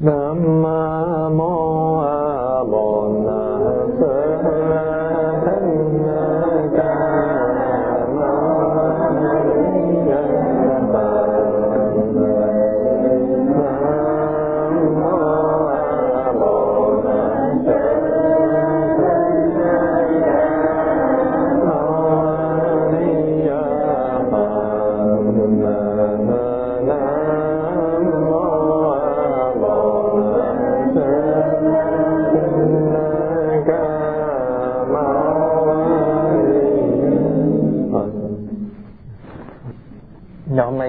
Nam mô A Bổn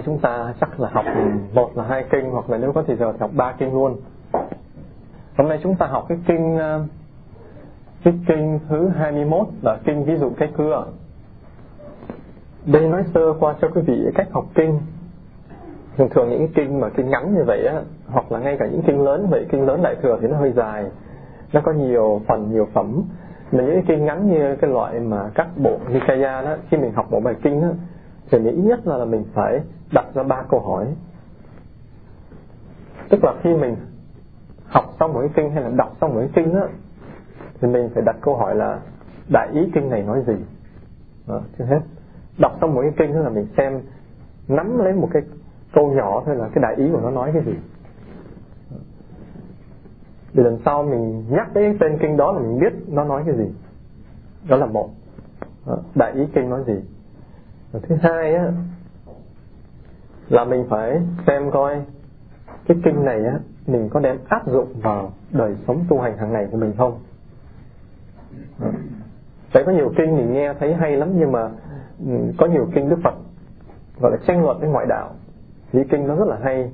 nay chúng ta chắc là học một là hai kinh hoặc là nếu có thì giờ thì học ba kinh luôn. Hôm nay chúng ta học cái kinh ờ, cái kinh thứ 21 là kinh ví dụ cái cưa. Đây nói sơ qua cho quý vị cách học kinh. Thường thường những kinh mà kinh ngắn như vậy á, hoặc là ngay cả những kinh lớn vậy, kinh lớn đại thừa thì nó hơi dài. Nó có nhiều phần, nhiều phẩm. Mà những kinh ngắn như cái loại mà các bộ Nikaya đó, khi mình học một bài kinh đó, thì mình ít nhất là, là mình phải đặt ra ba câu hỏi. Tức là khi mình học xong một cái kinh hay là đọc xong một cái kinh á thì mình phải đặt câu hỏi là đại ý kinh này nói gì? Đó, chưa hết. Đọc xong một cái kinh là mình xem nắm lấy một cái câu nhỏ thôi là cái đại ý của nó nói cái gì. Để lần sau mình nhắc đến tên kinh đó là mình biết nó nói cái gì. Đó là một. Đại ý kinh nói gì. Và thứ hai á là mình phải xem coi cái kinh này á, mình có đem áp dụng vào đời sống tu hành hàng ngày của mình không? Tại có nhiều kinh mình nghe thấy hay lắm, nhưng mà ừ, có nhiều kinh Đức Phật gọi là tranh luận với ngoại đạo. Thì kinh nó rất là hay,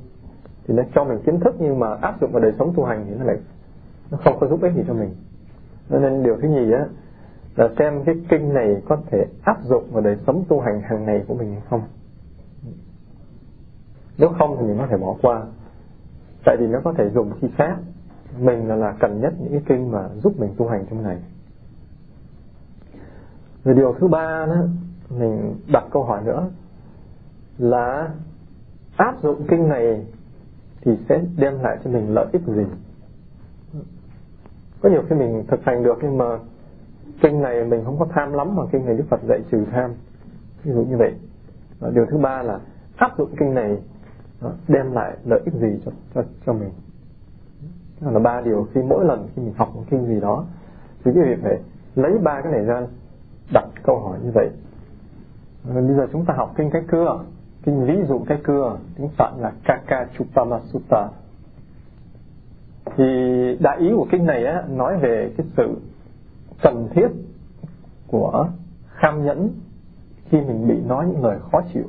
thì nó cho mình kiến thức, nhưng mà áp dụng vào đời sống tu hành thì nó lại, nó không có giúp ích gì cho mình. Nên điều thứ nhì á, là xem cái kinh này có thể áp dụng vào đời sống tu hành hàng ngày của mình hay không? Nếu không thì mình có thể bỏ qua. Tại vì nó có thể dùng khi khác. Mình là, là cần nhất những cái kinh mà giúp mình tu hành trong này rồi điều thứ ba đó mình đặt câu hỏi nữa là áp dụng kinh này thì sẽ đem lại cho mình lợi ích gì? Có nhiều khi mình thực hành được nhưng mà kinh này mình không có tham lắm mà kinh này Đức Phật dạy trừ tham. Ví dụ như vậy. Và điều thứ ba là áp dụng kinh này đem lại lợi ích gì cho cho, cho mình? Đó là ba điều khi mỗi lần khi mình học một kinh gì đó thì quý vị phải lấy ba cái này ra đặt câu hỏi như vậy. Bây giờ chúng ta học kinh cái cưa kinh ví dụ cái cưa tiếng phạn là Kakachupama Sutta thì đại ý của kinh này á, nói về cái sự cần thiết của kham nhẫn khi mình bị nói những lời khó chịu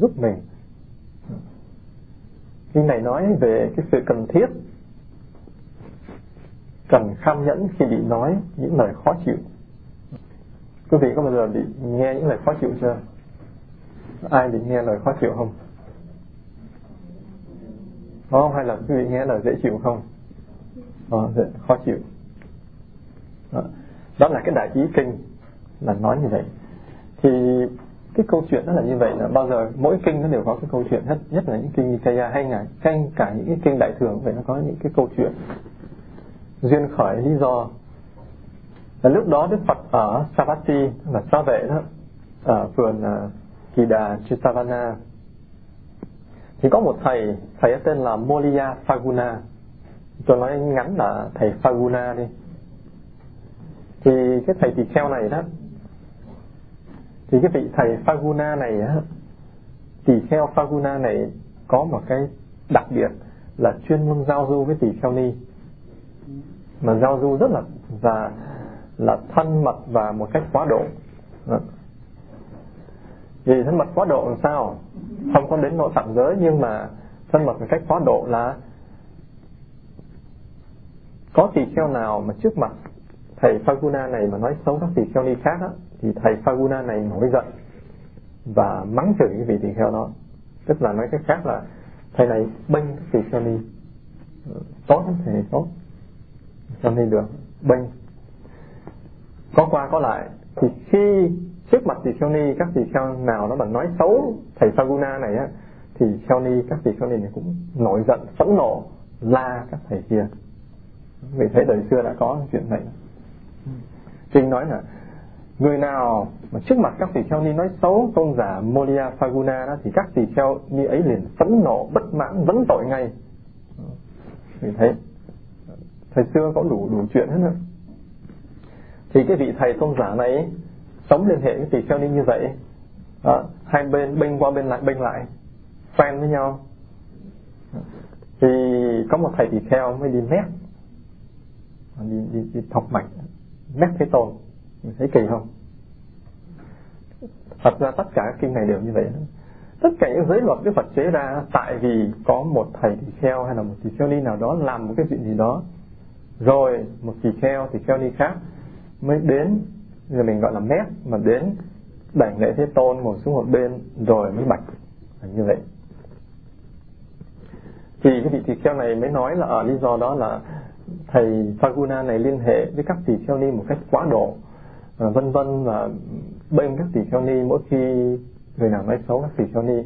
giúp mình kinh này nói về cái sự cần thiết cần kham nhẫn khi bị nói những lời khó chịu. Quý vị có bao giờ bị nghe những lời khó chịu chưa? Ai bị nghe lời khó chịu không? Có hay là quý vị nghe lời dễ chịu không? Ờ, khó chịu. Đó. đó là cái đại ý kinh là nói như vậy. Thì cái câu chuyện nó là như vậy là bao giờ mỗi kinh nó đều có cái câu chuyện hết nhất là những kinh Nikaya hay ngày, canh cả những cái kinh đại thường vậy nó có những cái câu chuyện duyên khởi lý do. Là lúc đó Đức Phật ở Savatthi là Sa Vệ đó ở vườn uh, Kỳ Đà Chitavana. Thì có một thầy thầy tên là Moliya Faguna tôi nói ngắn là thầy Faguna đi. Thì cái thầy tỳ kheo này đó thì cái vị thầy Phaguna này á tỳ kheo Phaguna này có một cái đặc biệt là chuyên môn giao du với tỳ kheo ni. Mà giao du rất là và là thân mật và một cách quá độ. Vì thân mật quá độ làm sao? Không có đến nội phạm giới nhưng mà thân mật một cách quá độ là có tỳ kheo nào mà trước mặt thầy Phaguna này mà nói xấu các tỳ kheo ni khác á, thì thầy Saguna này nổi giận và mắng chửi cái vị tỳ kheo đó. Tức là nói cách khác là, thầy này bênh tỳ kheo ni. Ừ, tốt lắm, thầy này tốt. Cho nên được, bênh. Có qua có lại. Thì khi trước mặt tỳ kheo ni, các tỳ kheo nào nó mà nói xấu thầy Saguna này á, thì kheo ni, các tỳ kheo ni này cũng nổi giận, phẫn nộ, la các thầy kia. Vì thế đời xưa đã có chuyện này. Kinh nói là người nào mà trước mặt các tỳ kheo ni nói xấu tôn giả Molia Phaguna đó thì các tỳ kheo ni ấy liền phẫn nộ bất mãn vấn tội ngay. Vì thế thời xưa có đủ đủ chuyện hết nữa thì cái vị thầy tôn giả này sống liên hệ với tỳ kheo ni như vậy đó, hai bên bênh qua bên lại bênh lại fan với nhau. Thì có một thầy tỳ kheo mới đi mét đi, đi, đi thọc mạch mét thế tôn mình thấy kỳ không? Thật ra tất cả các kinh này đều như vậy tất cả những giới luật Đức Phật chế ra, tại vì có một thầy tỳ kheo hay là một tỳ kheo ni nào đó làm một cái chuyện gì đó, rồi một tỳ kheo tỳ kheo ni khác mới đến giờ mình gọi là mét, mà đến đảnh lễ thế tôn, ngồi xuống một bên, rồi mới bạch. Là như vậy. Thì cái vị tỳ kheo này mới nói là ở lý do đó là thầy Phaguna này liên hệ với các tỳ kheo ni một cách quá độ à, vân vân và bên các tỷ kheo ni mỗi khi người nào nói xấu các tỷ kheo ni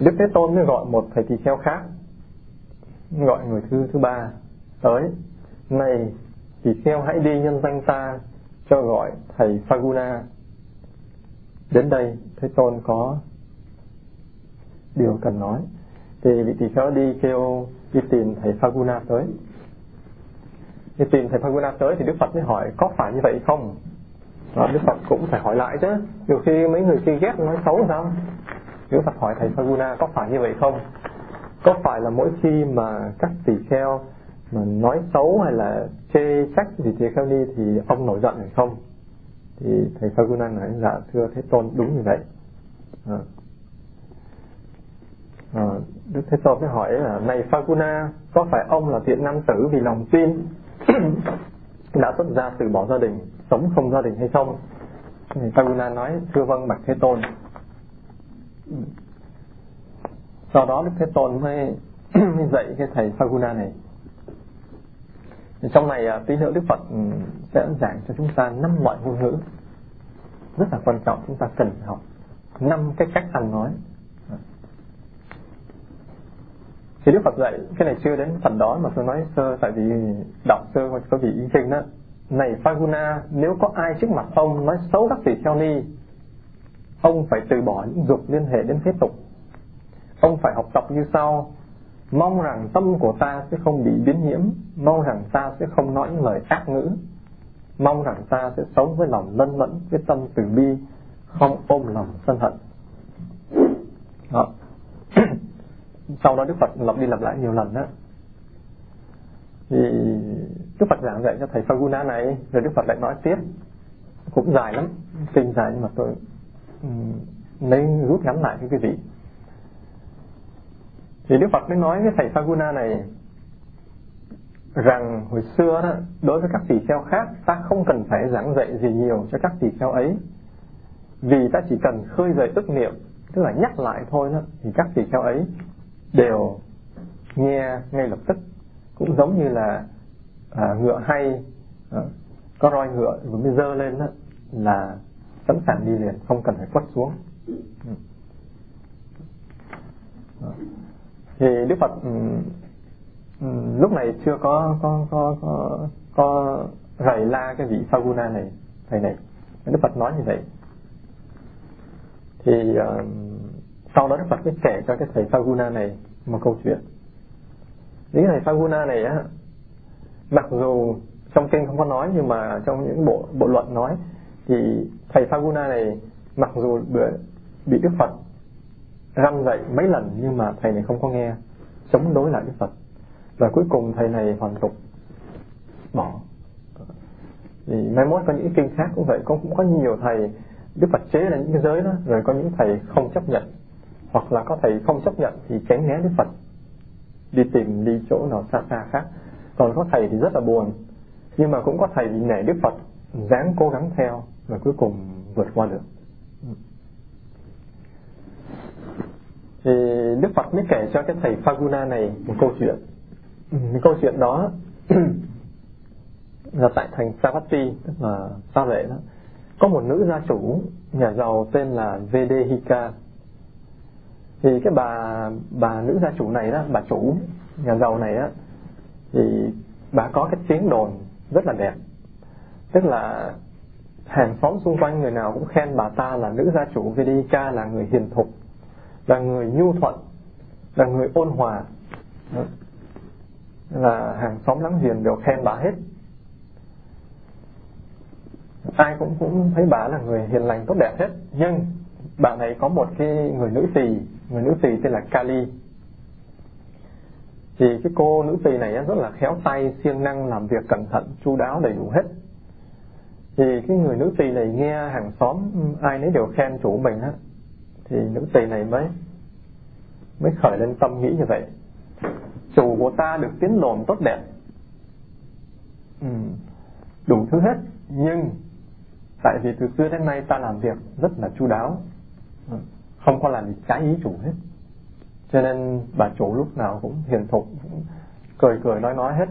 Đức Thế Tôn mới gọi một thầy tỷ kheo khác gọi người thứ thứ ba tới. Này tỷ kheo hãy đi nhân danh ta cho gọi thầy Phaguna. Đến đây Thế Tôn có điều cần nói. Thì vị tỷ kheo đi kêu đi tìm thầy Phaguna tới thì tìm thầy Phaguna tới thì Đức Phật mới hỏi có phải như vậy không? Đó, Đức Phật cũng phải hỏi lại chứ. Nhiều khi mấy người kia ghét nói xấu sao? Đức Phật hỏi thầy Phaguna có phải như vậy không? Có phải là mỗi khi mà các tỳ kheo mà nói xấu hay là chê trách gì tỳ kheo ni thì ông nổi giận hay không? Thì thầy Phaguna nói dạ thưa thế tôn đúng như vậy. À. À, Đức Thế Tôn mới hỏi là này Phaguna có phải ông là thiện nam tử vì lòng tin đã xuất ra từ bỏ gia đình sống không gia đình hay không? Thì Phaguna nói thưa vâng bạch Thế Tôn. Sau đó Đức Thế Tôn mới, mới dạy cái thầy Saguna này. Trong này à, tí nữa Đức Phật ừ, sẽ giảng cho chúng ta năm loại ngôn ngữ rất là quan trọng chúng ta cần học. Năm cái cách ăn nói. Thì Đức Phật dạy cái này chưa đến phần đó mà tôi nói sơ, tại vì đọc sơ có vị ý kinh đó. Này Phaguna, nếu có ai trước mặt ông nói xấu các tỷ kheo ni, ông phải từ bỏ những dục liên hệ đến thế tục. Ông phải học tập như sau. Mong rằng tâm của ta sẽ không bị biến nhiễm, mong rằng ta sẽ không nói những lời ác ngữ. Mong rằng ta sẽ sống với lòng lân lẫn, với tâm từ bi, không ôm lòng sân hận. Đó sau đó Đức Phật lặp đi lặp lại nhiều lần đó. Thì Đức Phật giảng dạy cho thầy Phaguna này rồi Đức Phật lại nói tiếp. Cũng dài lắm kinh dài nhưng mà tôi um, lấy rút ngắn lại cái cái gì thì Đức Phật mới nói với thầy Phaguna này rằng hồi xưa đó đối với các tỳ kheo khác ta không cần phải giảng dạy gì nhiều cho các tỳ kheo ấy. Vì ta chỉ cần khơi dậy ức niệm tức là nhắc lại thôi đó thì các tỳ kheo ấy đều nghe ngay lập tức. Cũng giống như là à, ngựa hay à, có roi ngựa vừa mới dơ lên đó, là sẵn sàng đi liền không cần phải quất xuống. Ừ. Thì đức phật um, um, lúc này chưa có có có có có rầy la cái vị Saguna này thầy này. Đức phật nói như vậy. Thì uh, sau đó đức phật mới kể cho cái thầy Saguna này một câu chuyện. Những thầy Saguna này á mặc dù trong kinh không có nói nhưng mà trong những bộ bộ luận nói thì thầy Saguna này mặc dù bị Đức Phật răn dạy mấy lần nhưng mà thầy này không có nghe chống đối lại Đức Phật. Và cuối cùng thầy này hoàn tục bỏ. Thì mai mốt có những kinh khác cũng vậy cũng, cũng có nhiều thầy Đức Phật chế là những cái giới đó rồi có những thầy không chấp nhận hoặc là có thầy không chấp nhận thì tránh né Đức Phật. Đi tìm đi chỗ nào xa xa khác. Còn có thầy thì rất là buồn, nhưng mà cũng có thầy vì nể Đức Phật dáng cố gắng theo và cuối cùng vượt qua được. Thì Đức Phật mới kể cho cái thầy Phaguna này một câu chuyện. Cái câu chuyện đó là tại thành Savatthi, tức là Sa Lệ đó. Có một nữ gia chủ, nhà giàu tên là Vedehika thì cái bà bà nữ gia chủ này đó, bà chủ nhà giàu này á thì bà có cái tiếng đồn rất là đẹp. Tức là hàng xóm xung quanh người nào cũng khen bà ta là nữ gia chủ Vedika là người hiền thục, là người nhu thuận, là người ôn hòa. Đó. là hàng xóm láng giềng đều khen bà hết. Ai cũng cũng thấy bà là người hiền lành tốt đẹp hết. Nhưng bà này có một cái người nữ tỳ người nữ tỳ tên là Kali. Thì cái cô nữ tỳ này rất là khéo tay siêng năng làm việc cẩn thận chu đáo đầy đủ hết. Thì cái người nữ tỳ này nghe hàng xóm ai nấy đều khen chủ mình á. Thì nữ tỳ này mới mới khởi lên tâm nghĩ như vậy. Chủ của ta được tiến đồn tốt đẹp. Ừ, đủ thứ hết. Nhưng tại vì từ xưa đến nay ta làm việc rất là chu đáo. Ừ, không có làm gì trái ý chủ hết. Cho nên bà chủ lúc nào cũng hiền thục cười cười nói nói hết.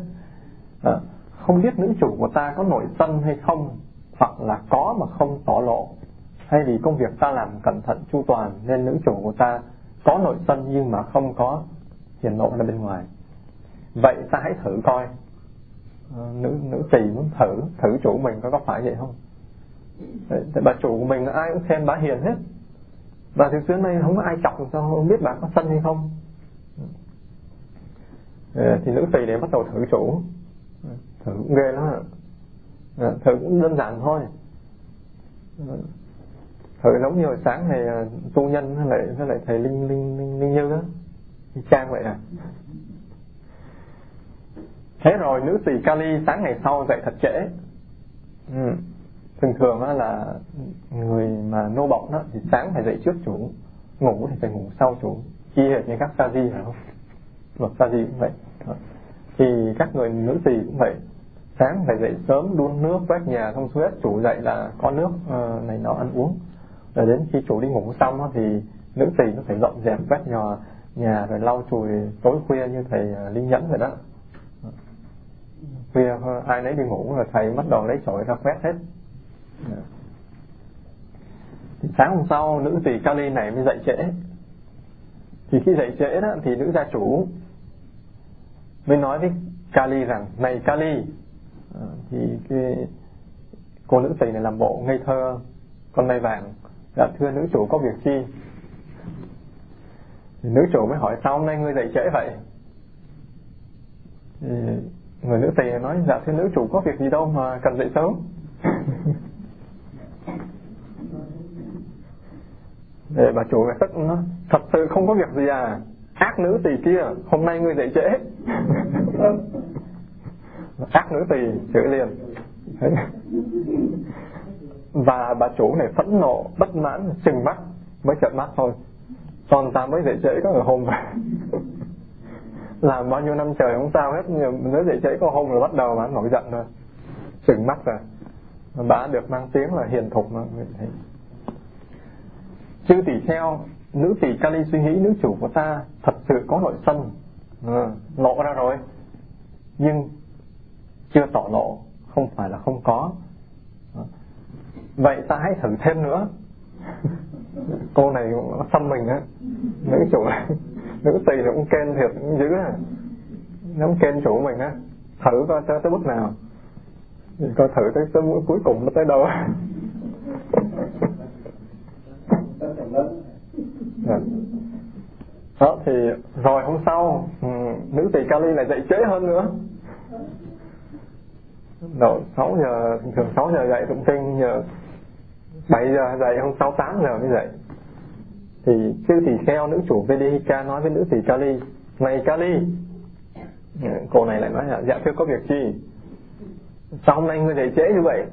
À, không biết nữ chủ của ta có nổi tâm hay không hoặc là có mà không tỏ lộ. Hay vì công việc ta làm cẩn thận chu toàn nên nữ chủ của ta có nội tâm nhưng mà không có hiền lộ ra bên ngoài. Vậy ta hãy thử coi. À, nữ nữ tỳ muốn thử thử chủ mình có có phải vậy không? Bà chủ của mình ai cũng khen bà hiền hết và từ xưa nay không có ai chọc sao không biết bà có sân hay không. Ờ, thì nữ tỳ để bắt đầu thử chủ. Thử cũng ghê lắm à, thử cũng đơn giản thôi. Ờ, thử giống như hồi sáng này tu nhân lại lại thầy linh linh linh, linh như á. Trang vậy à. Thế rồi nữ tỳ kali sáng ngày sau dậy thật trễ. Ừ thường thường là người mà nô bọc đó thì sáng phải dậy trước chủ ngủ thì phải ngủ sau chủ. Y hệt như các sa di phải không? Luật sa di cũng vậy. Thì các người nữ tỳ cũng vậy. Sáng phải dậy sớm đun nước quét nhà thông suốt chủ dậy là có nước uh, này nọ ăn uống. Rồi đến khi chủ đi ngủ xong đó, thì nữ tỳ nó phải dọn dẹp quét nhà nhà rồi lau chùi tối khuya như thầy ờ, linh nhẫn vậy đó. Ờ. Khuya ai nấy đi ngủ rồi thầy bắt đầu lấy chổi ra quét hết thì sáng hôm sau, nữ tỳ Kali này mới dậy trễ. Thì khi dậy trễ đó, thì nữ gia chủ mới nói với Kali rằng, này Kali ờ, thì cái cô nữ tỳ này làm bộ ngây thơ, con nay vàng. Dạ thưa nữ chủ có việc chi? Thì nữ chủ mới hỏi, sao hôm nay ngươi dậy trễ vậy? Thì người nữ tỳ nói dạ thưa nữ chủ có việc gì đâu mà cần dậy sớm. để bà chủ tức nó. Thật sự không có việc gì à. Ác nữ tỳ kia, hôm nay ngươi dậy trễ. Ác nữ tỳ chửi liền. Và bà chủ này phẫn nộ, bất mãn, chừng mắt, mới chợt mắt thôi. Còn ta mới dậy trễ có người hôm. Về làm bao nhiêu năm trời không sao hết, nhưng mới dậy trễ có hôm rồi bắt đầu mà, nổi giận rồi chừng mắt rồi. Bà được mang tiếng là hiền thục mà chư tỷ kheo nữ tỷ Kali suy nghĩ nữ chủ của ta thật sự có nội sân. Ừ, lộ ra rồi. Nhưng chưa tỏ lộ không phải là không có. Vậy ta hãy thử thêm nữa. Cô này cũng xăm mình á. Nữ chủ này nữ tỷ nó cũng khen thiệt cũng dữ à. nó khen chủ mình á. Thử coi tới, tới bước nào. Coi thử tới, tới cuối cùng nó tới đâu Dạ. đó, thì rồi hôm sau ừ, nữ tỷ Kali lại dậy trễ hơn nữa. Độ 6 giờ thường 6 giờ dậy tụng kinh giờ 7 giờ dậy hôm sau 8 giờ mới dậy. Thì sư tỷ kheo, nữ chủ Vedika nói với nữ tỷ Kali này Kali ừ, cô này lại nói là dạ thưa có việc chi? Sao hôm nay ngươi dậy trễ như vậy?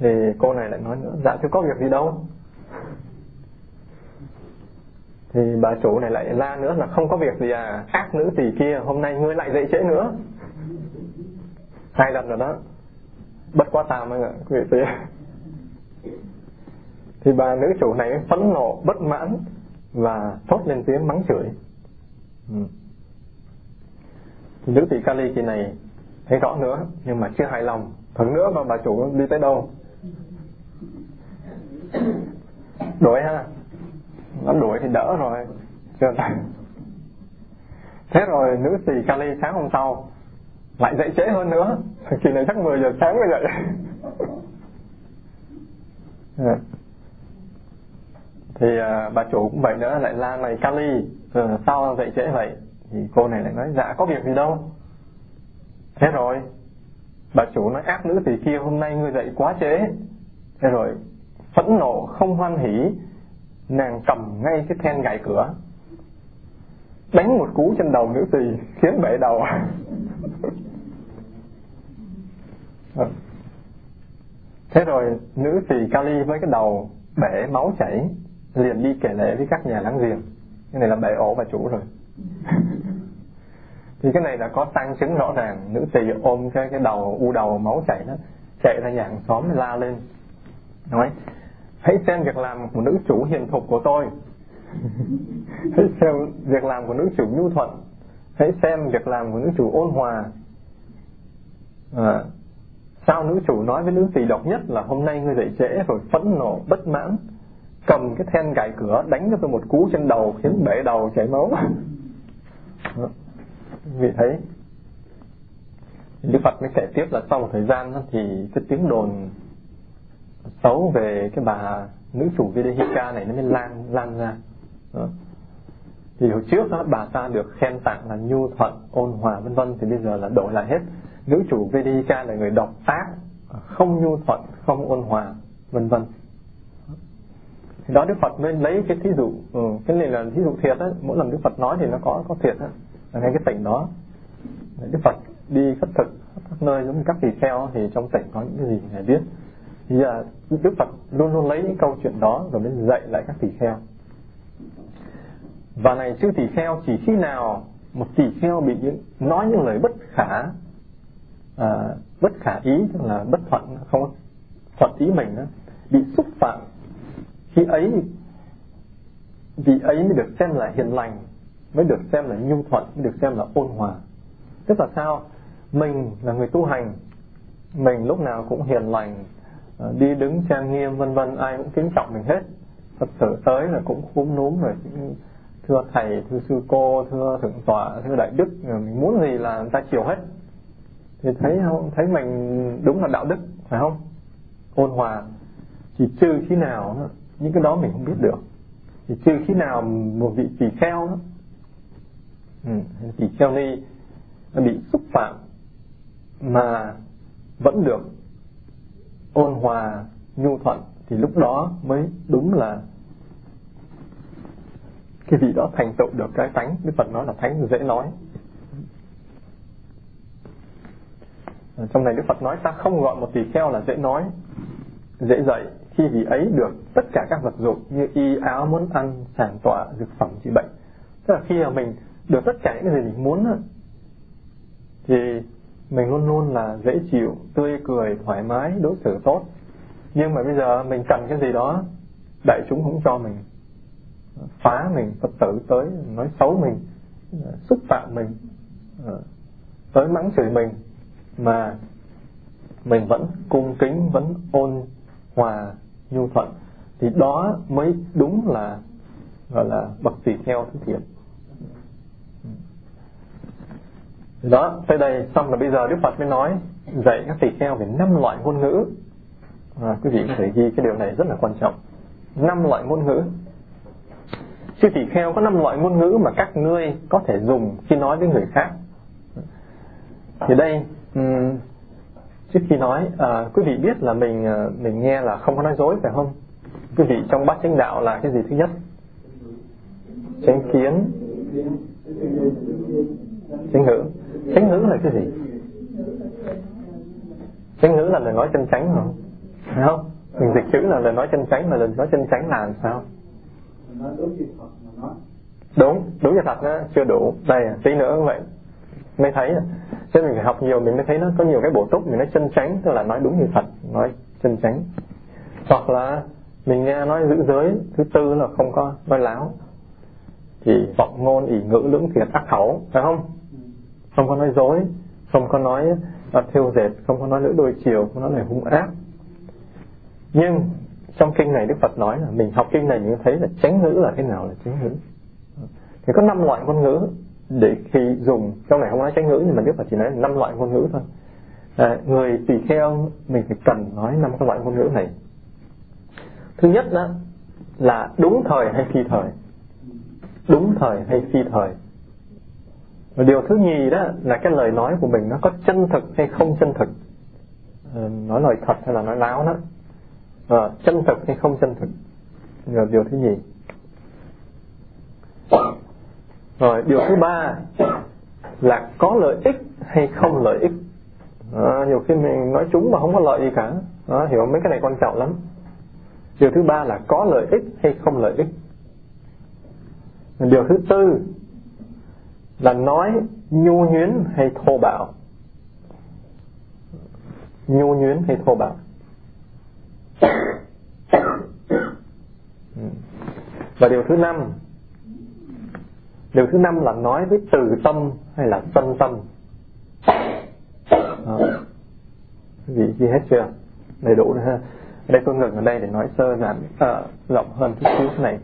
Thì cô này lại nói nữa dạ thưa có việc gì đâu thì bà chủ này lại la nữa là không có việc gì à ác nữ tỷ kia, hôm nay ngươi lại dậy trễ nữa. Hai lần rồi đó. Bất quá tam anh ạ, quý vị thì bà nữ chủ này phẫn nộ, bất mãn và thốt lên tiếng mắng chửi. Ừ. nữ tỷ Kali kỳ này thấy rõ nữa, nhưng mà chưa hài lòng. Thử nữa mà bà chủ đi tới đâu? Đổi ha nó đuổi thì đỡ rồi. Chưa thế rồi nữ tỳ Kali sáng hôm sau lại dậy trễ hơn nữa. Kỳ này chắc 10 giờ sáng mới dậy. Thì uh, bà chủ cũng vậy nữa lại la này Kali ừ, ờ, sao dậy trễ vậy? Thì cô này lại nói dạ có việc gì đâu. Thế rồi bà chủ nói ác nữ tỳ kia hôm nay ngươi dậy quá trễ. Thế rồi phẫn nộ không hoan hỉ nàng cầm ngay cái then gậy cửa, đánh một cú trên đầu nữ tỳ, khiến bể đầu. Ờ. Thế rồi nữ tỳ Kali với cái đầu bể máu chảy, liền đi kể lễ với các nhà láng giềng. Cái này là bể ổ bà chủ rồi. Thì cái này là có tăng chứng rõ ràng, nữ tỳ ôm cái cái đầu, u đầu máu chảy đó, chạy ra nhà hàng xóm la lên. Nói hãy xem việc làm của nữ chủ hiền thục của tôi. Hãy xem việc làm của nữ chủ nhu thuận. Hãy xem việc làm của nữ chủ ôn hòa. À, sao nữ chủ nói với nữ tỳ độc nhất là hôm nay ngươi dậy trễ rồi phẫn nộ bất mãn cầm cái then gài cửa đánh cho tôi một cú trên đầu khiến bể đầu chảy máu. Vì thấy Đức Phật mới kể tiếp là sau một thời gian thì cái tiếng đồn xấu về cái bà nữ chủ Vedehika này nó mới lan lan ra. Đó. thì hồi trước đó, bà ta được khen tặng là nhu thuận ôn hòa vân vân thì bây giờ là đổi lại hết. Nữ chủ Vedehika là người độc ác không nhu thuận không ôn hòa vân vân. Thì đó Đức Phật mới lấy cái thí dụ ừ, cái này là thí dụ thiệt á. Mỗi lần Đức Phật nói thì nó có có thiệt á. Ở ngay cái tỉnh đó. Đức Phật đi khất thực các nơi giống như các tỳ kheo thì trong tỉnh có những cái gì ngài biết. Thì giờ Đức Phật luôn luôn lấy những câu chuyện đó rồi mới dạy lại các tỳ kheo. Và này chư tỳ kheo chỉ khi nào một tỳ kheo bị những, nói những lời bất khả à, bất khả ý tức là bất thuận không thuận ý mình đó, bị xúc phạm khi ấy vị ấy mới được xem là hiền lành mới được xem là nhu thuận mới được xem là ôn hòa. Tức là sao? Mình là người tu hành mình lúc nào cũng hiền lành Ờ, đi đứng trang nghiêm vân vân ai cũng kính trọng mình hết. Phật tử tới là cũng khúm núm rồi. Thưa thầy thưa sư cô thưa thượng tọa thưa đại đức ờ, mình muốn gì là người ta chiều hết. Thì thấy không? Thấy mình đúng là đạo đức phải không? Ôn hòa. Chỉ trừ khi nào những cái đó mình không biết được. Thì trừ khi nào một vị tỳ kheo đó, ừ, tỳ kheo ni bị xúc phạm mà vẫn được ôn hòa, nhu thuận thì lúc đó mới đúng là cái vị đó thành tựu được cái tánh. Đức Phật nói là thánh dễ nói. Trong này Đức Phật nói, ta không gọi một tỳ kheo là dễ nói, dễ dạy. Khi vị ấy được tất cả các vật dụng như y, áo muốn ăn, sàn tọa, dược phẩm trị bệnh. Tức là khi mà mình được tất cả những gì mình muốn thì mình luôn luôn là dễ chịu, tươi cười, thoải mái, đối xử tốt. Nhưng mà bây giờ mình cần cái gì đó, đại chúng không cho mình, phá mình, phật tử tới, nói xấu mình, xúc phạm mình ờ, tới mắng chửi mình, mà mình vẫn cung kính, vẫn ôn hòa, nhu thuận, thì đó mới đúng là, gọi là bậc tỳ kheo thứ thiện đó tới đây xong là bây giờ đức phật mới nói dạy các tỳ kheo về năm loại ngôn ngữ. À, quý vị có thể ghi cái điều này rất là quan trọng. Năm loại ngôn ngữ. Chư tỳ kheo có năm loại ngôn ngữ mà các ngươi có thể dùng khi nói với người khác. Thì đây um, trước khi nói à, quý vị biết là mình à, mình nghe là không có nói dối phải không? Quý vị trong bát chánh đạo là cái gì thứ nhất? Chánh kiến. Chánh ngữ chánh ngữ là cái gì? Chánh ngữ là lời nói chân chánh không phải không? Mình dịch chữ là lời nói chân chánh, mà lời nói chân chánh là làm sao? Đúng đúng như thật đó chưa đủ. Đây, tí nữa cũng vậy. Mới thấy cho mình phải học nhiều, mình mới thấy nó có nhiều cái bổ túc, mình nói chân chánh, tức là nói đúng như thật, nói chân chánh. Hoặc là mình nghe nói giữ giới, thứ tư là không có nói láo. Thì vọng ngôn, ỷ ngữ lưỡng thiệt ác khẩu, phải không? Không có nói dối không có nói uh, dệt không có nói lưỡi đôi chiều không có nói lời hung ác. Nhưng trong kinh này Đức Phật nói là mình học kinh này mình thấy là tránh ngữ là thế nào là tránh ngữ. Thì có năm loại ngôn ngữ để khi dùng. Trong này không nói tránh ngữ nhưng mà Đức Phật chỉ nói năm loại ngôn ngữ thôi. À, người tùy theo mình phải cần nói năm cái loại ngôn ngữ này. Thứ nhất đó là đúng thời hay phi thời. Đúng thời hay phi thời và điều thứ nhì đó là cái lời nói của mình nó có chân thực hay không chân thực. À, nói lời thật hay là nói láo đó. À, chân thực hay không chân thực. Là điều thứ nhì. Rồi điều thứ ba là có lợi ích hay không lợi ích. À, nhiều khi mình nói chúng mà không có lợi gì cả. À, hiểu mấy cái này quan trọng lắm. Điều thứ ba là có lợi ích hay không lợi ích. Điều thứ tư là nói nhu nhuyến hay thô bạo. Nhu nhuyến hay thô bạo. Và điều thứ năm điều thứ năm là nói với từ tâm hay là sân tâm. Đó. vì ghi hết chưa? Đầy đủ nữa ha. Đây tôi ngừng ở đây để nói sơ giản uh, rộng hơn chút xíu. Này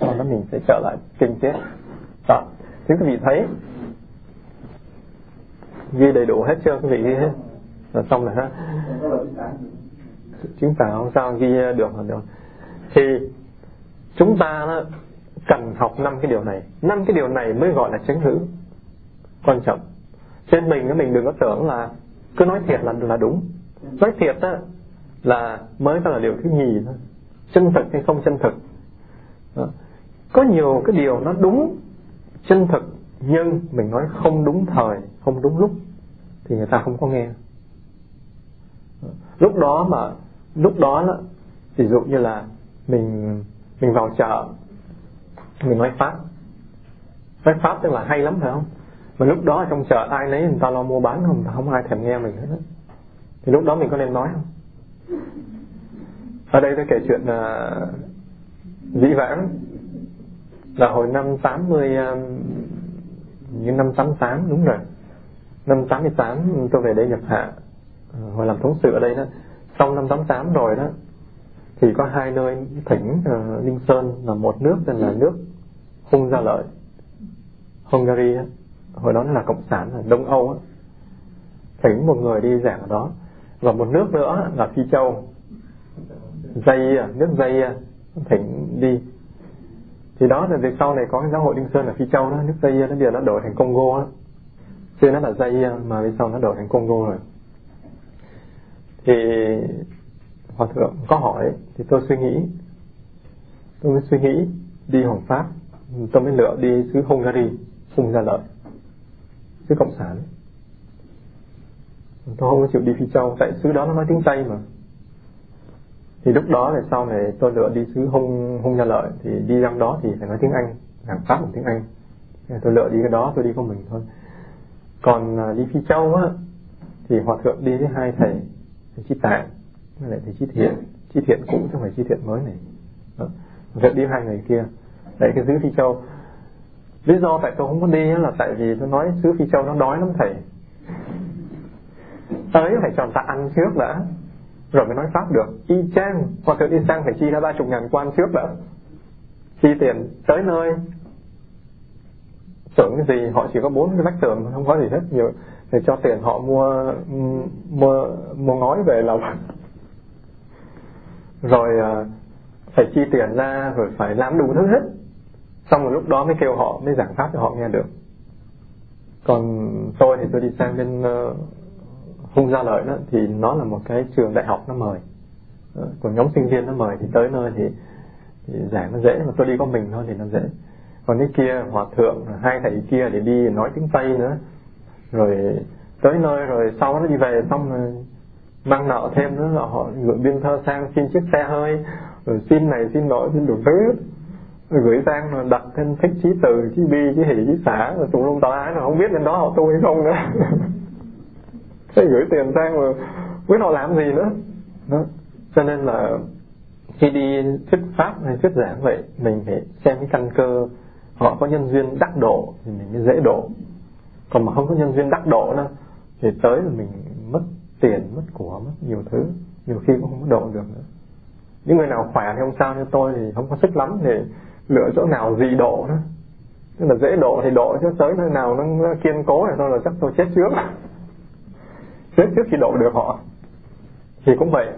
sau đó mình sẽ trở lại kinh tiếp đó thì quý vị thấy ghi đầy đủ hết chưa? Quý vị là xong rồi ha chứng tả không sao ghi được là được. Thì chúng ta đó, cần học năm cái điều này. Năm cái điều này mới gọi là chứng hữu quan trọng. Trên mình mình đừng có tưởng là cứ nói thiệt là là đúng. Nói thiệt á là mới là điều thứ nhì thôi. Chân thực hay không chân thực. Đó. có nhiều cái điều nó đúng chân thực nhưng mình nói không đúng thời không đúng lúc thì người ta không có nghe. Lúc đó mà lúc đó, đó ví dụ như là mình mình vào chợ mình nói pháp. Nói pháp tức là hay lắm phải không? Mà lúc đó trong chợ ai nấy người ta lo mua bán không không ai thèm nghe mình hết thì lúc đó mình có nên nói không? Ở đây tôi kể chuyện uh, dĩ vãng là hồi năm 80 um, như năm 88 đúng rồi năm 88 tôi về đây nhập hạ ờ, hồi làm thống sự ở đây đó xong năm 88 rồi đó thì có hai nơi thỉnh uh, Linh Sơn là một nước tên là nước Hung Gia Lợi Hungary đó. hồi đó là cộng sản ở Đông Âu đó. thỉnh một người đi giảng ở đó và một nước nữa là Phi Châu dây nước dây thỉnh đi thì đó là việc sau này có cái giáo hội Đinh Sơn ở Phi Châu đó, nước tây nó giờ nó đổi thành Congo đó xưa nó là dây mà bây sau nó đổi thành Congo rồi. Thì hòa thượng có hỏi, thì tôi suy nghĩ, tôi mới suy nghĩ đi hoàng pháp, tôi mới lựa đi xứ Hungary, Hung Gia Lợi, xứ cộng sản. Tôi không có chịu đi phi châu, tại xứ đó nó nói tiếng tây mà thì lúc đó là sau này tôi lựa đi xứ hung hung nha lợi thì đi sang đó thì phải nói tiếng anh làm pháp bằng tiếng anh. Tôi lựa đi cái đó tôi đi của mình thôi. Còn à, đi phi châu á thì hòa thượng đi với hai thầy thầy chi tạng với lại thầy chi thiện. Chi thiện cũ chứ không phải chi thiện mới này. Đó. Vậy đi hai người kia. Đấy cái xứ phi châu. Lý do tại tôi không có đi là tại vì tôi nói xứ phi châu nó đói lắm thầy. Tới phải chọn ta ăn trước đã rồi mới nói pháp được. Y chang. Hoặc thượng đi sang phải chi ra ba chục ngàn quan trước đã. Chi tiền tới nơi. Tưởng cái gì, họ chỉ có bốn cái vách tường, không có gì hết. Nhiều để cho tiền họ mua mua mua ngói về là rồi à, phải chi tiền ra, rồi phải làm đủ thứ hết. Xong rồi lúc đó mới kêu họ, mới giảng pháp cho họ nghe được. Còn tôi thì tôi đi sang bên ờ, không ra lợi đó thì nó là một cái trường đại học nó mời. Ờ, còn nhóm sinh viên nó mời thì tới nơi thì, thì giảng nó dễ mà tôi đi có mình thôi thì nó dễ. Còn cái kia hòa thượng hai thầy kia để đi nói tiếng tây nữa. Rồi tới nơi rồi sau nó đi về xong rồi mang nợ thêm nữa là họ gửi biên thơ sang xin chiếc xe hơi rồi xin này xin nọ xin đủ thứ. Rồi gửi sang rồi đặt thêm thích trí từ trí bi trí hỷ trí xã rồi tụng lung tà ái là không biết bên đó họ tu hay không nữa. thế gửi tiền sang mà biết họ làm gì nữa? Đó. cho nên là khi đi thuyết pháp hay thuyết giảng vậy, mình phải xem cái căn cơ họ có nhân duyên đắc độ thì mình mới dễ độ. Còn mà không có nhân duyên đắc độ nữa thì tới là mình mất tiền, mất của, mất nhiều thứ. Nhiều khi cũng không có độ được nữa. Những người nào khỏe thì không sao như tôi thì không có sức lắm để lựa chỗ nào dị độ nữa tức là dễ độ thì độ, chứ tới nơi nào nó kiên cố thì thôi là chắc tôi chết trước trước trước khi độ được họ thì cũng vậy.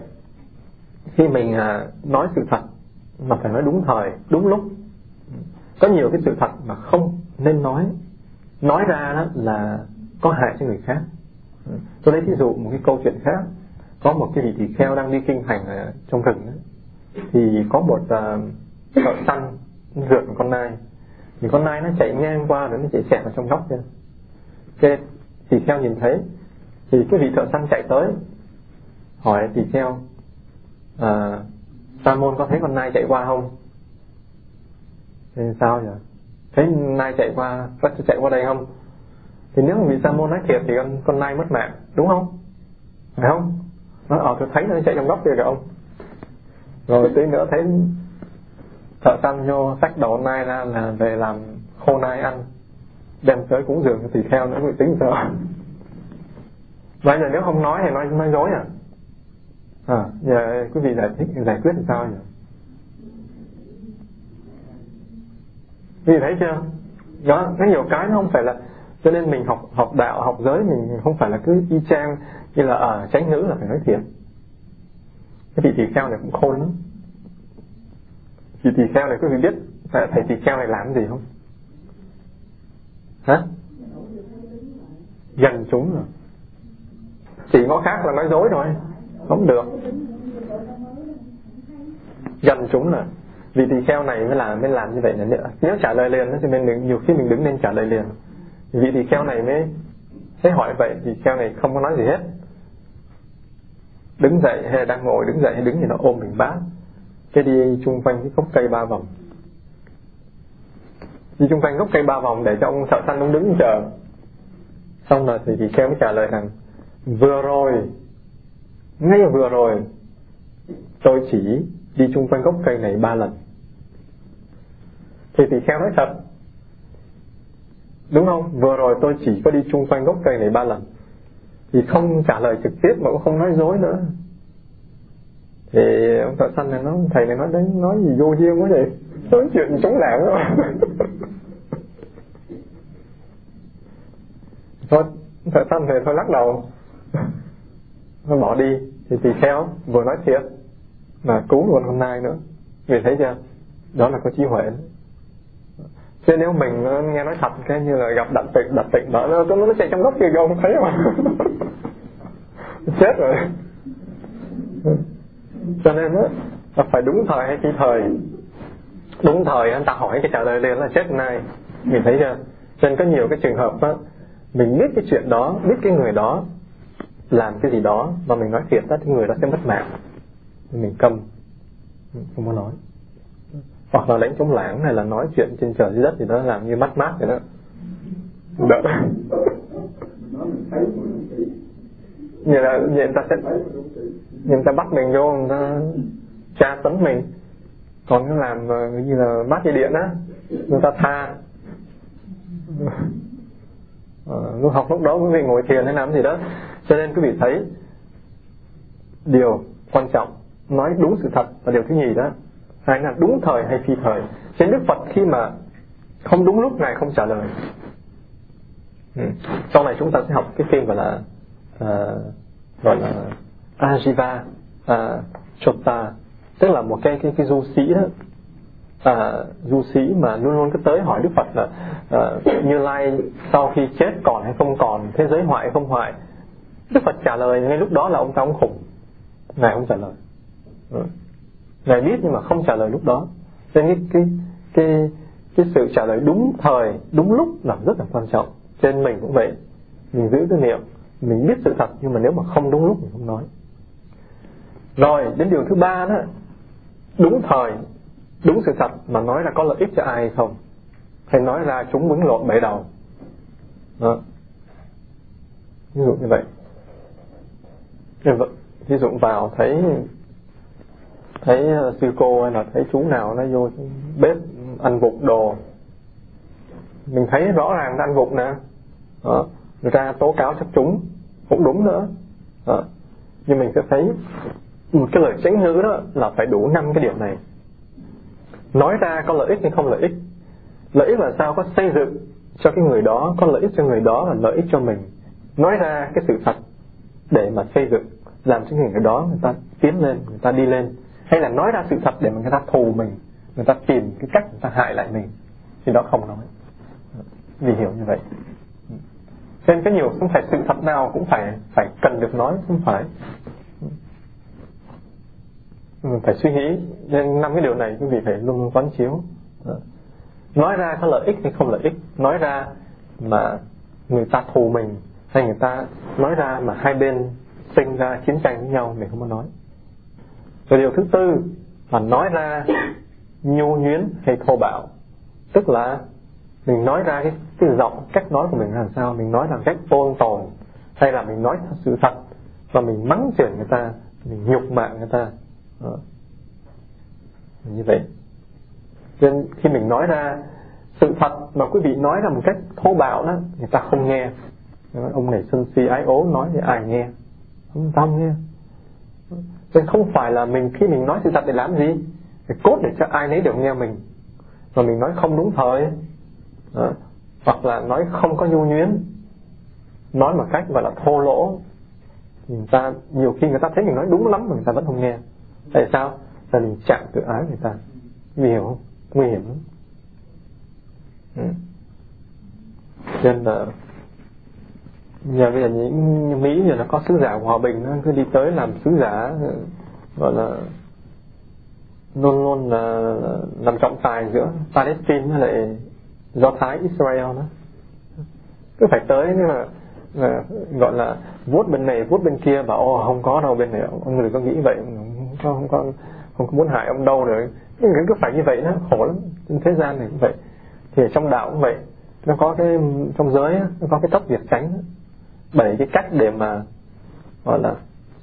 Khi mình à, nói sự thật mà phải nói đúng thời đúng lúc có nhiều cái sự thật mà không nên nói. Nói ra đó là có hại cho người khác. Tôi lấy ví dụ một cái câu chuyện khác. Có một cái vị tỳ kheo đang đi kinh hành ở trong rừng đó. thì có một uh, thợ săn rượt một con nai. Thì con nai nó chạy ngang qua rồi nó chạy xẹt vào trong góc kia. Cái tỳ kheo nhìn thấy thì cái vị thợ săn chạy tới hỏi tỳ kheo à, sa môn có thấy con nai chạy qua không? Thì sao nhỉ thấy nai chạy qua có chạy qua đây không? Thì nếu mà vị sa môn nói thiệt thì con, con nai mất mạng đúng không? Phải không? Nó ờ tôi thấy nó chạy trong góc kia kìa ông. Rồi tí nữa thấy thợ săn vô sách đầu nai ra là về làm khô nai ăn đem tới cúng dường thì theo nữa mới tính sao vậy là nếu không nói thì nói nói dối à? À giờ quý vị giải thích giải quyết làm sao nhỉ? Quý vị thấy chưa? Đó có nhiều cái nó không phải là cho nên mình học học đạo học giới mình không phải là cứ y chang như là ở à, tránh ngữ là phải nói thiệt. Cái vị tỳ kheo này cũng khôn lắm. Vị tỳ kheo này quý vị biết thầy tỳ kheo này làm gì không? Hả? Gần chúng rồi chỉ có khác là nói dối thôi. Không được. Gần chúng là vì tỳ kheo này mới làm mới làm như vậy nữa nếu trả lời liền thì mình nhiều khi mình đứng lên trả lời liền. Vì tỳ kheo này mới thế hỏi vậy thì kheo này không có nói gì hết. Đứng dậy hay đang ngồi đứng dậy hay đứng thì nó ôm mình bát cái đi chung quanh cái gốc cây ba vòng. Đi chung quanh gốc cây ba vòng để cho ông sợ săn ông đứng chờ. Xong rồi thì, thì kheo mới trả lời rằng vừa rồi, ngay vừa rồi, tôi chỉ đi chung quanh gốc cây này ba lần. Thì tỳ kheo nói thật. Đúng không? Vừa rồi tôi chỉ có đi chung quanh gốc cây này ba lần. Thì không trả lời trực tiếp mà cũng không nói dối nữa. Thì ông thợ săn này nó, thầy này nói đến nói gì vô duyên quá vậy? Nói chuyện chống nạn đó thôi thợ săn thì thôi lắc đầu nó bỏ đi. Thì tùy theo vừa nói thiệt mà cứu luôn hôm nay nữa. Vì thấy chưa? Đó là có trí huệ. Chứ nếu mình ờ, nghe nói thật cái như là gặp đặt tịnh đặt tịnh đó nó nó chạy trong góc kia không thấy mà. Chết rồi. Cho nên á, là phải đúng thời hay phi thời? Đúng thời anh ta hỏi cái trả lời liền là chết nay. Mình thấy chưa? Cho nên có nhiều cái trường hợp á, mình biết cái chuyện đó, biết cái người đó làm cái gì đó mà mình nói chuyện ra thì người đó sẽ mất mạng. Mình câm. Không có nói. Hoặc là đánh chống lãng này là nói chuyện trên trời dưới đất thì nó làm như mắt mát vậy đó. Đỡ như là như người ta sẽ người ta bắt mình vô người ta tra tấn mình. Còn nó làm ờ, như là mát dây điện á người ta tha. Ờ, lúc học lúc đó quý vị ngồi thiền hay làm gì đó cho nên quý vị thấy điều quan trọng nói đúng sự thật là điều thứ nhì đó. Hay là đúng thời hay phi thời. Trên đức phật khi mà không đúng lúc ngài không trả lời. Ừ. sau này chúng ta sẽ học cái phim gọi là uh, gọi là ajiva à, uh, chota tức là một cái cái cái du sĩ đó. À, du sĩ mà luôn luôn cứ tới hỏi Đức Phật là à, Như Lai sau khi chết còn hay không còn thế giới hoại hay không hoại Đức Phật trả lời ngay lúc đó là ông ta ông khủng ngài không trả lời. Ừ. Ngài biết nhưng mà không trả lời lúc đó. Cho nên cái cái cái sự trả lời đúng thời, đúng lúc là rất là quan trọng. Trên mình cũng vậy. Mình giữ cái niệm, mình biết sự thật nhưng mà nếu mà không đúng lúc mình không nói. Rồi, đến điều thứ ba đó. Đúng thời, đúng sự thật mà nói là có lợi ích cho ai hay không? Hay nói ra chúng bứng lộn bể đầu? Đó. ví dụ như vậy. Dạ vâng. ví dụ vào thấy thấy ờ, sư cô hay là thấy chú nào nó vô bếp ăn vụt đồ. Mình thấy rõ ràng nó ăn vụt nè. Đó. ra tố cáo chắc chúng. Cũng đúng nữa. Đó. nhưng mình sẽ thấy một cái lời tránh ngữ đó là phải đủ năm cái điểm này. Nói ra có lợi ích hay không lợi ích? Lợi ích là sao? Có xây dựng cho cái người đó, có lợi ích cho người đó và lợi ích cho mình. Nói ra cái sự thật để mà xây dựng, làm cho người đó người ta tiến lên, người ta đi lên. Hay là nói ra sự thật để mà người ta thù mình, người ta tìm cái cách người ta hại lại mình, thì đó không nói. Vì hiểu như vậy. Nên cái nhiều không phải sự thật nào cũng phải phải cần được nói, không phải. Mình phải suy nghĩ, nên năm cái điều này quý vị phải luôn luôn quán chiếu. Nói ra có lợi ích hay không lợi ích, nói ra mà người ta thù mình hay người ta nói ra mà hai bên sinh ra chiến tranh với nhau mình không muốn nói. Và điều thứ tư là nói ra nhu nhuyến hay thô bạo. Tức là mình nói ra cái, cái giọng cách nói của mình làm sao? Mình nói bằng cách ôn tồn hay là mình nói sự thật và mình mắng chửi người ta mình nhục mạ người ta. Đó. như vậy. Nên khi mình nói ra sự thật mà quý vị nói ra một cách thô bạo đó người ta không nghe ông này sân si ái ố nói thì ai nghe? Không tâm nghe. Nên không phải là mình, khi mình nói sự thật để làm gì? Để cốt để cho ai nấy đều nghe mình. Mà mình nói không đúng thời đó. hoặc là nói không có nhu nhuyến nói một cách gọi là thô lỗ. Người ta, nhiều khi người ta thấy mình nói đúng lắm mà người ta vẫn không nghe. Tại sao? Là mình chạm tự ái người ta. Nguy hiểm không? Nguy hiểm lắm. Ừ. nên là nhà bây giờ những Mỹ giờ nó có sứ giả hòa bình nó cứ đi tới làm sứ giả gọi là luôn luôn là làm trọng tài giữa Palestine với lại Do Thái Israel đó. Cứ phải tới nhưng mà là, gọi là vuốt bên này vuốt bên kia bảo ô không có đâu bên này ông người có nghĩ vậy không có không có không có muốn hại ông đâu rồi. Nhưng cứ phải như vậy nó khổ lắm. Trên thế gian này cũng vậy. Thì trong đạo cũng vậy. Nó có cái trong giới nó có cái tốc việc tránh bảy cái cách để mà, gọi là,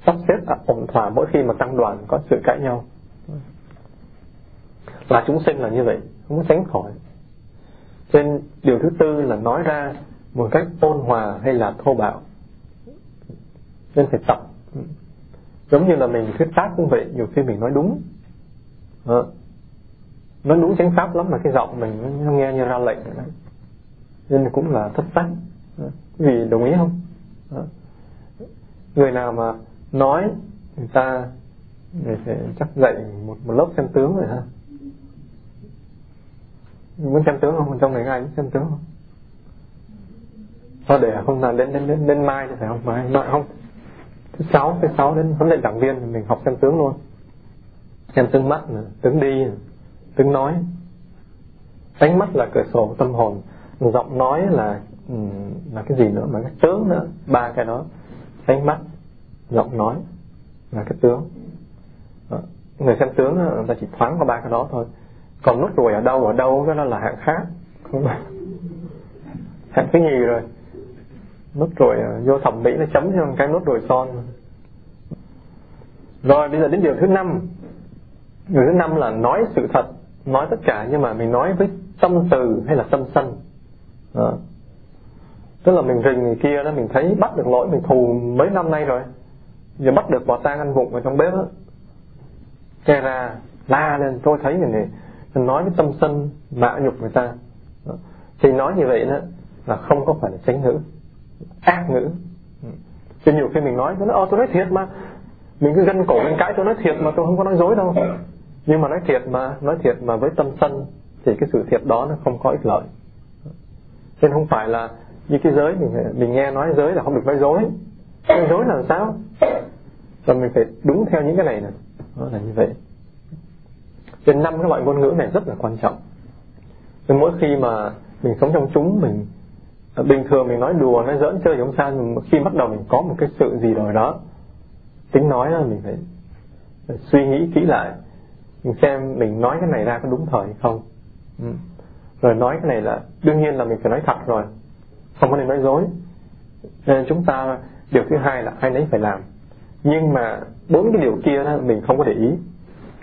sắp xếp ổn thỏa mỗi khi mà tăng đoàn có sự cãi nhau. Là chúng sinh là như vậy, không có tránh khỏi. Trên điều thứ tư là nói ra một cách ôn hòa hay là thô bạo. Nên phải tập. Giống như là mình thuyết pháp cũng vậy, nhiều khi mình nói đúng. Đó. nói đúng chánh pháp lắm mà cái giọng mình nó nghe như ra lệnh. Nên cũng là thất sách ờ. vì đồng ý không? Đó. người nào mà nói người ta người sẽ chắc dạy một một lớp xem tướng rồi ha. Muốn xem tướng không? Trong này ai muốn xem tướng không? Thôi để không là đến đến đến, đến mai thì phải không mai mai không thứ sáu thứ sáu đến huấn luyện giảng viên thì mình học xem tướng luôn. Xem tướng mắt nữa, tướng đi tướng nói. Ánh mắt là cửa sổ tâm hồn. Giọng nói là là cái gì nữa? Mà cái tướng nữa. Ba cái đó, ánh mắt, giọng nói là cái tướng. Đó. người xem tướng người ta chỉ thoáng qua ba cái đó thôi. Còn nốt ruồi ở đâu? Ở đâu? Cái đó là hạng khác. Không hạng thứ nhì rồi. Nốt ruồi à, vô thẩm mỹ nó chấm theo cái nốt ruồi son. Rồi, bây giờ đến điều thứ năm. Điều thứ năm là nói sự thật. Nói tất cả, nhưng mà mình nói với tâm từ hay là tâm sân. Đó tức là mình rình người kia đó, mình thấy bắt được lỗi, mình thù mấy năm nay rồi. Giờ bắt được bỏ tang anh vụng ở trong bếp á che ra, la lên, tôi thấy mình này mình nói với tâm sân mạ nhục người ta. Đó. thì nói như vậy đó, là không có phải là tránh ngữ, ác ngữ. Ừ. Cho nhiều khi mình nói nó tôi nói thiệt mà. Mình cứ gân cổ lên cãi tôi nói thiệt mà, tôi không có nói dối đâu. Nhưng mà nói thiệt mà, nói thiệt mà với tâm sân, thì cái sự thiệt đó nó không có ích lợi. Nên không phải là như cái giới mình mình nghe nói giới là không được nói dối. Nói dối là sao? Và mình phải đúng theo những cái này này đó là như vậy. Nên năm cái loại ngôn ngữ này rất là quan trọng. Nên mỗi khi mà mình sống trong chúng mình à, bình thường mình nói đùa nói giỡn chơi thì không sao nhưng khi bắt đầu mình có một cái sự gì rồi đó tính nói là mình phải, phải suy nghĩ kỹ lại mình xem mình nói cái này ra có đúng thời hay không. Ừ. rồi nói cái này là đương nhiên là mình phải nói thật rồi không có nên nói dối. Nên chúng ta điều thứ hai là ai nấy phải làm. Nhưng mà bốn cái điều kia đó mình không có để ý.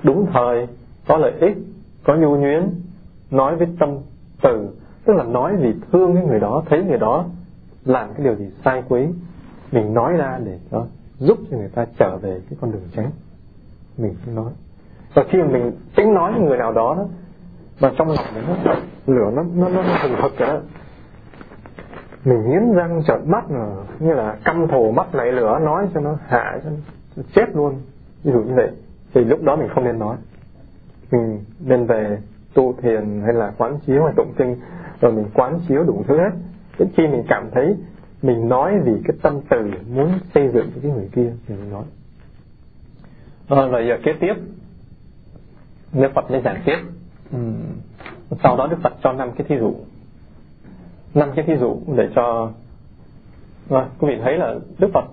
Đúng thời có lợi ích có nhu nhuyến nói với tâm từ. Tức là nói vì thương cái người đó thấy người đó làm cái điều gì sai quấy. Mình nói ra để cho giúp cho người ta trở về cái con đường tránh mình cứ nói. Và khi mà mình tính nói với người nào đó, đó và trong lòng mình nó lửa nó nó nó hừng hực rồi đó mình nghiến răng trợn mắt mà như là căm thù mắt lại lửa nói cho nó hạ cho nó chết luôn. Ví dụ như vậy. Thì lúc đó mình không nên nói. Mình nên về tu thiền hay là quán chiếu hay tụng kinh rồi mình quán chiếu đủ thứ hết. Đến khi mình cảm thấy mình nói vì cái tâm từ muốn xây dựng cái người kia thì mình nói. À, rồi giờ kế tiếp. Đức Phật mới giảng tiếp. Ừ. sau đó Đức Phật cho năm cái thí dụ năm cái ví dụ để cho à, quý vị thấy là Đức Phật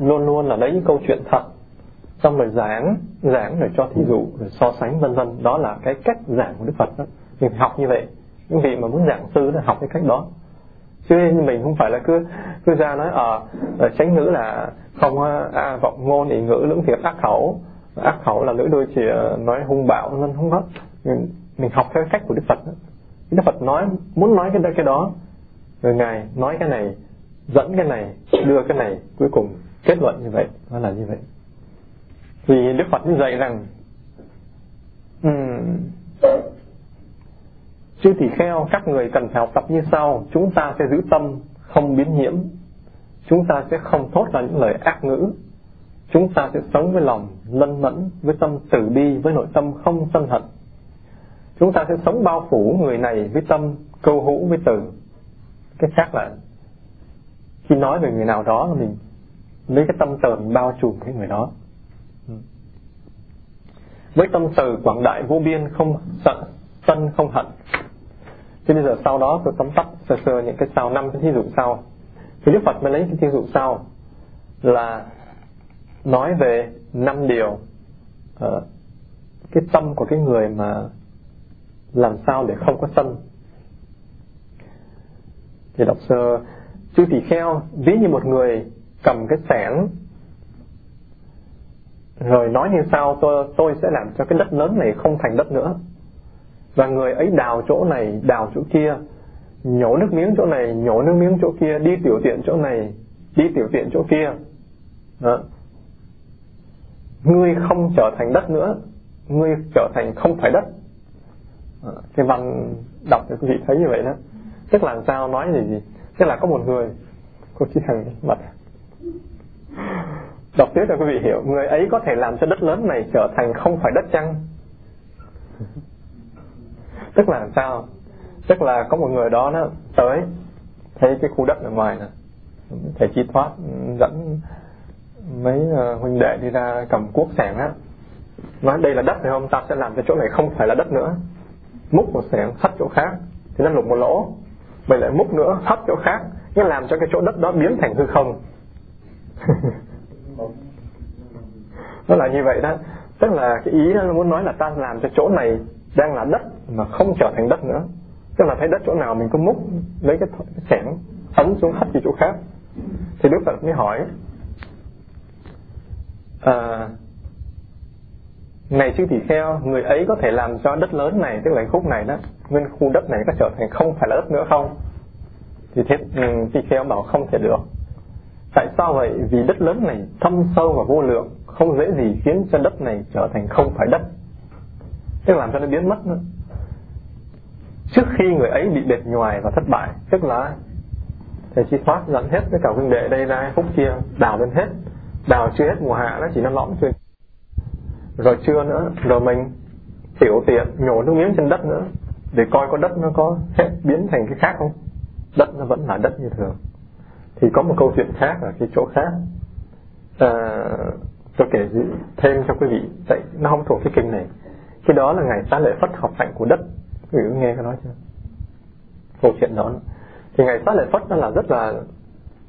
luôn luôn là lấy những câu chuyện thật xong rồi giảng giảng rồi cho thí dụ rồi so sánh vân vân. Đó là cái cách giảng của Đức Phật đó. Mình học như vậy những vị mà muốn giảng sư là học cái cách đó. Chứ mình không phải là cứ cứ ra nói ờ, ờ, ở à, tránh ngữ là không à, vọng ngôn ý ngữ lưỡng thiệt ác khẩu. Ác khẩu là lưỡi đôi chỉ nói hung bạo nên không có. Mình, mình học theo cách của đức phật đó. đức phật nói muốn nói cái cái đó rồi ngài nói cái này dẫn cái này đưa cái này cuối cùng kết luận như vậy nó là như vậy. Thì đức phật dạy rằng um, chư tỷ kheo các người cần phải học tập như sau. Chúng ta sẽ giữ tâm không biến nhiễm. Chúng ta sẽ không thốt ra những lời ác ngữ. Chúng ta sẽ sống với lòng lân mẫn với tâm từ bi với nội tâm không sân hận. Chúng ta sẽ sống bao phủ người này với tâm câu hữu với từ cái khác là khi nói về người nào đó mình lấy cái tâm từ mình bao trùm cái người đó. Với tâm từ quảng đại vô biên không sợ sân không hận. Thế bây giờ sau đó tôi tóm tắt sơ sơ những cái sau năm cái thí dụ sau. Thì Đức Phật mới lấy cái thí dụ sau là nói về năm điều uh, cái tâm của cái người mà làm sao để không có sân thì đọc sơ. Chư tỷ kheo, ví như một người cầm cái sẻn rồi nói như sau, tôi tôi sẽ làm cho cái đất lớn này không thành đất nữa. Và người ấy đào chỗ này, đào chỗ kia, nhổ nước miếng chỗ này, nhổ nước miếng chỗ kia, đi tiểu tiện chỗ này, đi tiểu tiện chỗ kia. Đó. Ngươi không trở thành đất nữa, ngươi trở thành không phải đất. Cái văn đọc thì quý vị thấy như vậy đó tức là sao? Nói gì? Gì tức là có một người cô chỉ thằng mặt đọc tiếp cho quý vị hiểu. Người ấy có thể làm cho đất lớn này trở thành không phải đất chăng? Tức là sao? Tức là có một người đó nó tới thấy cái khu đất ở ngoài nè. Thầy chi thoát dẫn mấy uh, huynh đệ đi ra cầm cuốc sẻng á. Nói đây là đất phải không? Ta sẽ làm cho chỗ này không phải là đất nữa. Múc một sẻng sắt chỗ khác. Thì nó lục một lỗ mày lại múc nữa hấp chỗ khác nhưng làm cho cái chỗ đất đó biến thành hư không. Nó là như vậy đó. Tức là cái ý nó muốn nói là ta làm cho chỗ này đang là đất mà không trở thành đất nữa. Tức là thấy đất chỗ nào mình cứ múc lấy cái, cái ấn xuống hất đi chỗ khác. Thì đức phật mới hỏi à, này chư tỷ kheo người ấy có thể làm cho đất lớn này tức là khúc này đó nguyên khu đất này có trở thành không phải là đất nữa không? Thì thế ừ, tỷ kheo bảo không thể được. Tại sao vậy? Vì đất lớn này thâm sâu và vô lượng không dễ gì khiến cho đất này trở thành không phải đất. Tức làm cho nó biến mất nữa? Trước khi người ấy bị bệt nhoài và thất bại tức là thầy chi thoát dẫn hết với cả huynh đệ đây ra phúc kia đào lên hết. Đào chưa hết mùa hạ nó chỉ nó lõm chưa. Rồi chưa nữa rồi mình tiểu tiện nhổ nước miếng trên đất nữa để coi có đất nó có sẽ biến thành cái khác không? Đất nó vẫn là đất như thường. Thì có một câu chuyện khác ở cái chỗ khác. À, tôi kể thêm cho quý vị. Tại nó không thuộc cái kinh này. Khi đó là ngày xá lợi phất học hạnh của đất. Quý vị nghe cái nói chưa? Câu chuyện đó. Thì ngày xá lợi phất nó là rất là,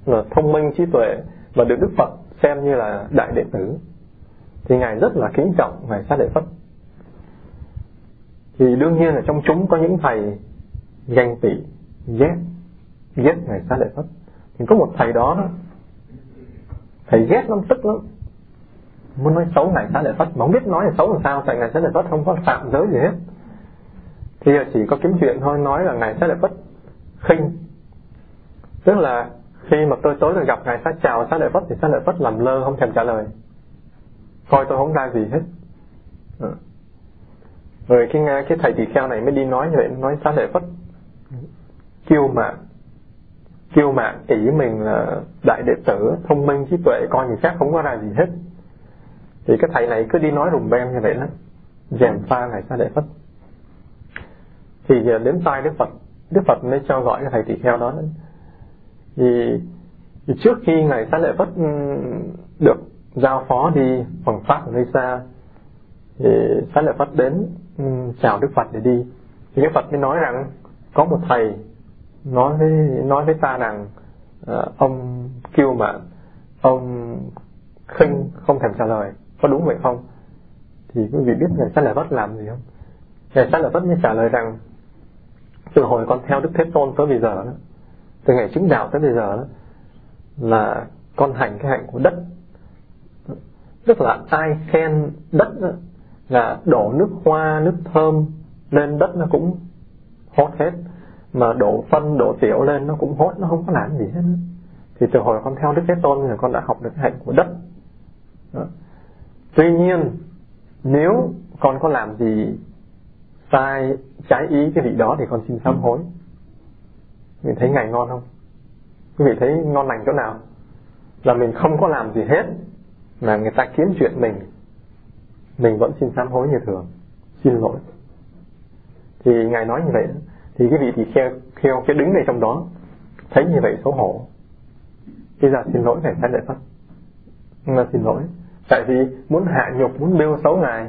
là thông minh trí tuệ và được đức phật xem như là đại đệ tử. Thì ngài rất là kính trọng ngài xá lợi phất thì đương nhiên là trong chúng có những thầy ganh tị ghét ghét ngài xá lợi phất. Thì có một thầy đó, đó thầy ghét lắm tức lắm. Muốn nói xấu ngài xá lợi phất mà không biết nói là xấu làm sao tại ngài xá lợi phất không có phạm giới gì hết. Thì chỉ có kiếm chuyện thôi nói là ngài xá lợi phất khinh. Tức là khi mà tôi tối rồi gặp ngài xá chào xá lợi phất thì xá lợi phất làm lơ không thèm trả lời. Coi tôi không ra gì hết. Ờ rồi cái cái thầy tỳ kheo này mới đi nói như vậy nói xá lợi phất. Kiêu mạn kiêu mạn ý mình là đại đệ tử thông minh trí tuệ coi người khác không có ra gì hết. Thì cái thầy này cứ đi nói rùng beng như vậy đó dèm pha ngài xá lợi phất. Thì đến tai đức phật đức phật mới cho gọi cái thầy tỳ kheo đó thì, thì trước khi ngài xá lợi phất ừ, được giao phó đi bằng pháp ở nơi xa thì xá lợi phất đến. Ừ, chào đức phật để đi. Thì đức phật mới nói rằng có một thầy nói với nói với ta rằng uh, ông kêu mà ông khinh không thèm trả lời có đúng vậy không? Thì quý vị biết ngài sát lợi phất làm gì không? Ngài sát lợi phất mới trả lời rằng từ hồi con theo đức thế tôn tới bây giờ đó từ ngày chứng đạo tới bây giờ đó là con hành cái hạnh của đất. Tức là ai khen đất đó, là đổ nước hoa nước thơm lên đất nó cũng hốt hết. Mà đổ phân đổ tiểu lên nó cũng hốt nó không có làm gì hết. Thì từ hồi con theo đức thế tôn thì con đã học được hạnh của đất. Đó. tuy nhiên nếu con có làm gì sai trái ý cái vị đó thì con xin sám hối. Mình thấy ngày ngon không? Quý vị thấy ngon lành chỗ nào? Là mình không có làm gì hết mà người ta kiếm chuyện mình mình vẫn xin sám hối như thường. Xin lỗi. Thì ngài nói như vậy thì cái vị thì kheo kheo cái đứng này trong đó, thấy như vậy xấu hổ. Bây giờ xin lỗi ngài sai đại phật mà xin lỗi. Tại vì muốn hạ nhục, muốn bêu xấu ngài,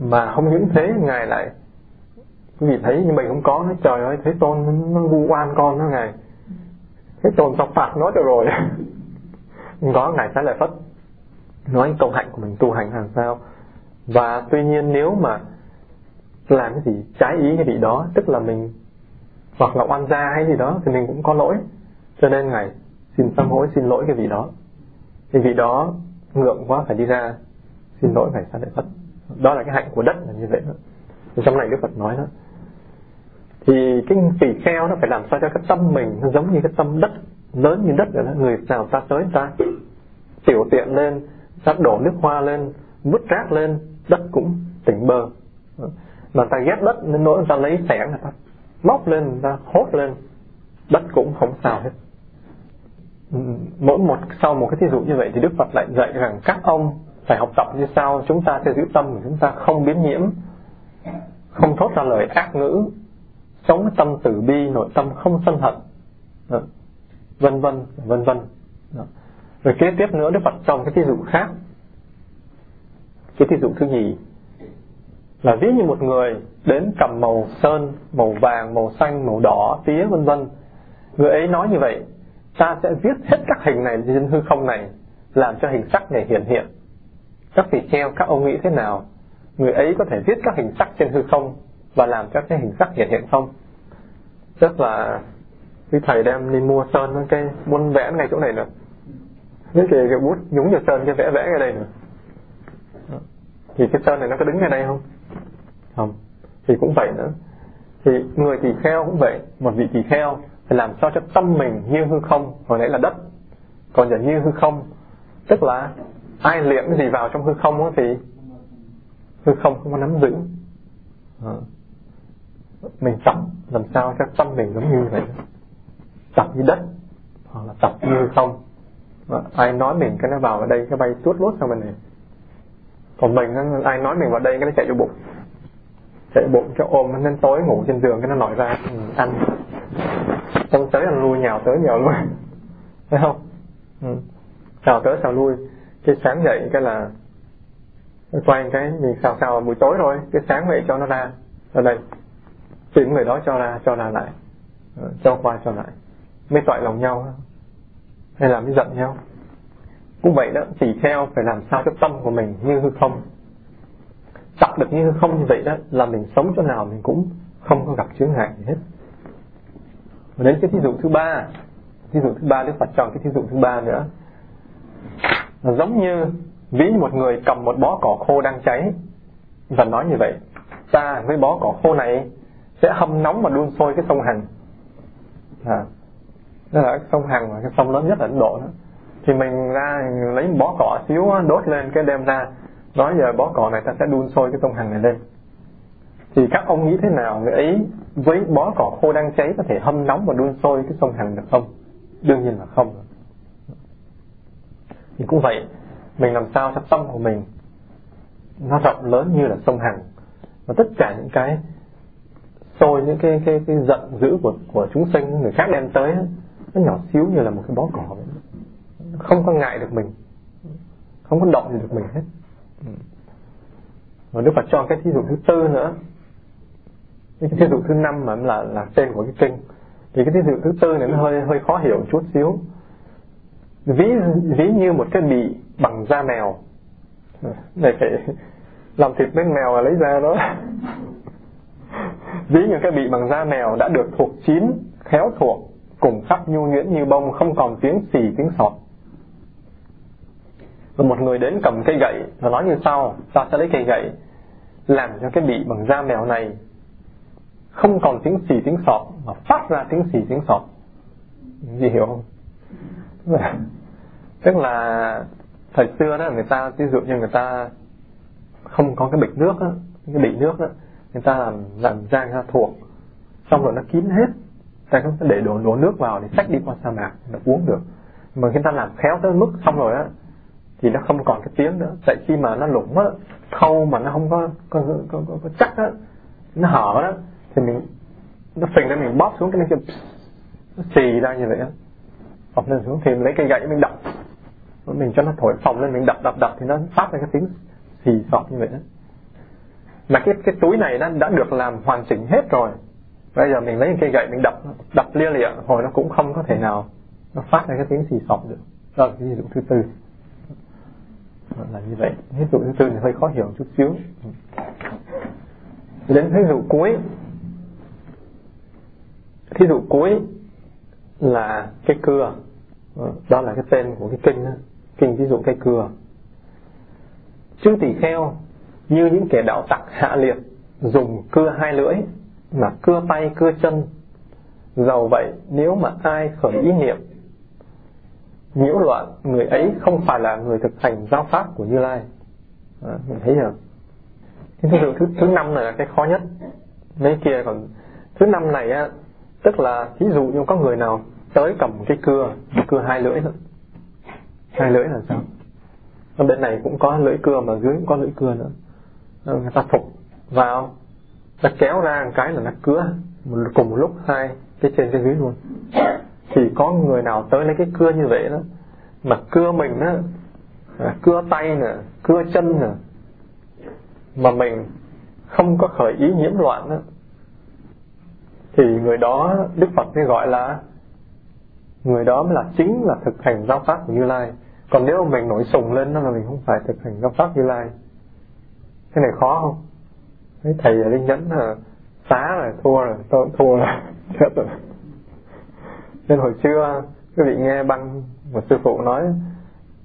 mà không những thế, ngài lại, quý vị thấy như mình không có nói trời ơi, thế tôn nó vu oan con đó ngài. Thế tôn sao phạt nó được rồi? Có, ngài sai lại phất nói công hạnh của mình tu hành làm sao? Và tuy nhiên nếu mà làm cái gì, trái ý cái vị đó, tức là mình hoặc là oan gia hay gì đó, thì mình cũng có lỗi. Cho nên ngài xin sám hối, xin lỗi cái vị đó. Thì vị đó ngượng quá phải đi ra, xin lỗi ngài sa lợi phật. Đó là cái hạnh của đất là như vậy đó. Thì trong này đức phật nói đó. Thì cái tỳ kheo nó phải làm sao cho cái tâm mình nó giống như cái tâm đất, lớn như đất rồi đó. Người nào ta tới ta, tiểu tiện lên, ta đổ nước hoa lên vứt rác lên đất cũng tỉnh bơ. Mà ta ghét đất nên nỗi ta lấy xẻng là ta, móc lên, ta hốt lên, đất cũng không sao hết. Mỗi một, sau một cái thí dụ như vậy thì Đức Phật lại dạy rằng các ông phải học tập như sau, chúng ta sẽ giữ tâm của chúng ta không biến nhiễm, không thốt ra lời ác ngữ, sống tâm từ bi, nội tâm không sân hận, vân vân vân vân. Rồi kế tiếp nữa, Đức Phật trong cái thí dụ khác cái thí dụ thứ nhì là ví như một người đến cầm màu sơn, màu vàng, màu xanh, màu đỏ, tía, vân vân. Người ấy nói như vậy, ta sẽ viết hết các hình này trên hư không này, làm cho hình sắc này hiện hiện. Các vị theo các ông nghĩ thế nào? Người ấy có thể viết các hình sắc trên hư không và làm cho cái hình sắc hiện hiện không? Rất là quý thầy đem đi mua sơn, cái muốn vẽ ngay chỗ này nữa. Cái cái bút nhúng vào sơn, cái vẽ vẽ ngay đây nữa thì cái tên này nó có đứng ở đây không? Không. Thì cũng vậy nữa. Thì người tỳ kheo cũng vậy, một vị tỳ kheo phải làm sao cho tâm mình như hư không, hồi nãy là đất. Còn giờ như hư không, tức là ai liệm cái gì vào trong hư không thì hư không không có nắm giữ. À. mình tập làm sao cho tâm mình giống như vậy? Tập như đất, hoặc là tập như hư không. À. ai nói mình cái nó vào ở đây, cái bay tuốt lốt sang bên này còn mình ai nói mình vào đây cái nó chạy vô bụng. Chạy bụng cho ôm nên tối ngủ trên giường cái nó nổi ra ừ, ăn. Xong tới ăn lui nhào tới nhào lui. Thấy không? Ừ. nhào tới xào lui. Cái sáng dậy cái là quay cái mình xào xào buổi tối rồi cái sáng vậy cho nó ra ở đây tìm người đó cho ra cho ra lại. Ừ, cho qua cho lại. Mới tội lòng nhau. Hay là mới giận nhau cũng vậy đó chỉ theo phải làm sao cho tâm của mình như hư không. Tập được như hư không như vậy đó là mình sống chỗ nào mình cũng không có gặp chướng ngại gì hết. Và đến cái thí dụ thứ ba thí dụ thứ ba đức phật chọn cái thí dụ thứ ba nữa. Là giống như ví một người cầm một bó cỏ khô đang cháy. Và nói như vậy ta với bó cỏ khô này sẽ hâm nóng và đun sôi cái sông Hằng. À, đó là cái sông Hằng là cái sông lớn nhất ở Ấn Độ đó thì mình ra lấy bó cỏ xíu đốt lên cái đem ra. Nói giờ bó cỏ này ta sẽ đun sôi cái sông Hằng này lên. Thì các ông nghĩ thế nào người ấy? Với bó cỏ khô đang cháy có thể hâm nóng và đun sôi cái sông Hằng được không? Đương nhiên là không. Thì cũng vậy, mình làm sao cho tâm của mình nó rộng lớn như là sông Hằng và tất cả những cái sôi những cái cái cái giận dữ của của chúng sinh người khác đem tới nó nhỏ xíu như là một cái bó cỏ vậy không có ngại được mình không có động gì được mình hết. Và Đức Phật cho cái thí dụ thứ tư nữa. Cái thí dụ thứ năm mà là là tên của cái kinh. Thì cái thí dụ thứ tư này nó hơi hơi khó hiểu một chút xíu. Ví ví như một cái bị bằng da mèo. Này phải làm thịt bên mèo là lấy ra đó. Ví như cái bị bằng da mèo đã được thuộc chín khéo thuộc cùng sắc nhu nhuyễn như bông không còn tiếng xì tiếng sọt và một người đến cầm cây gậy và nói như sau ta sẽ lấy cây gậy làm cho cái bị bằng da mèo này. Không còn tiếng xì tiếng sọt mà phát ra tiếng xì tiếng sọt. Gì hiểu không? Tức là thời xưa đó người ta ví dụ như người ta không có cái bịch nước đó, cái bị nước đó, người ta làm làm ra ra thuộc xong rồi nó kín hết. Ta không thể để đổ đổ nước vào để xách đi qua sa mạc để uống được. Mà khi ta làm khéo tới mức xong rồi á thì nó không còn cái tiếng nữa. Tại khi mà nó lủng á thâu mà nó không có có, có, có, có, chắc á nó hở á thì mình nó phình ra mình bóp xuống cái nó nó xì ra như vậy á. Phồng lên xuống thì mình lấy cây gậy mình đập. Mình cho nó thổi phồng lên mình đập đập đập thì nó phát ra cái tiếng xì sọt như vậy đó mà cái cái túi này nó đã được làm hoàn chỉnh hết rồi. Bây giờ mình lấy cây gậy mình đập đập lia lịa hồi nó cũng không có thể nào nó phát ra cái tiếng xì sọt được. Đó là cái ví dụ thứ tư. Vâng, là như vậy. Ví dụ thứ tư thì hơi khó hiểu chút xíu. Đến ví dụ cuối. Thí dụ cuối là cái cưa. Vâng, đó là cái tên của cái kinh đó. kinh ví dụ cái cưa. Chư tỷ kheo, như những kẻ đạo tặc hạ liệt, dùng cưa hai lưỡi mà cưa tay, cưa chân. Dầu vậy, nếu mà ai khởi ý niệm nhiễu loạn người ấy không phải là người thực hành giáo pháp của như lai. À, mình thấy chưa? Cái thứ, thứ thứ năm này là cái khó nhất. Mấy kia còn thứ năm này á tức là ví dụ như có người nào tới cầm cái cưa cưa hai lưỡi thôi. Hai lưỡi là sao? Ở bên này cũng có lưỡi cưa mà dưới cũng có lưỡi cưa nữa. Ờ, người ta phục vào ta kéo ra một cái là nó cưa cùng một lúc hai cái trên cái dưới luôn thì có người nào tới lấy cái cưa như vậy đó, mà cưa mình đó à, cưa tay nè, cưa chân nè, mà mình không có khởi ý nhiễm loạn đó thì người đó, Đức Phật mới gọi là, người đó mới là chính là thực hành giáo pháp của Như Lai. Còn nếu mình nổi sùng lên đó là mình không phải thực hành giáo pháp Như Lai. Cái này khó không? Thấy thầy ở linh nhẫn là xá rồi, thua rồi, tôi thua rồi. Chết rồi nên hồi xưa quý vị nghe băng một sư phụ nói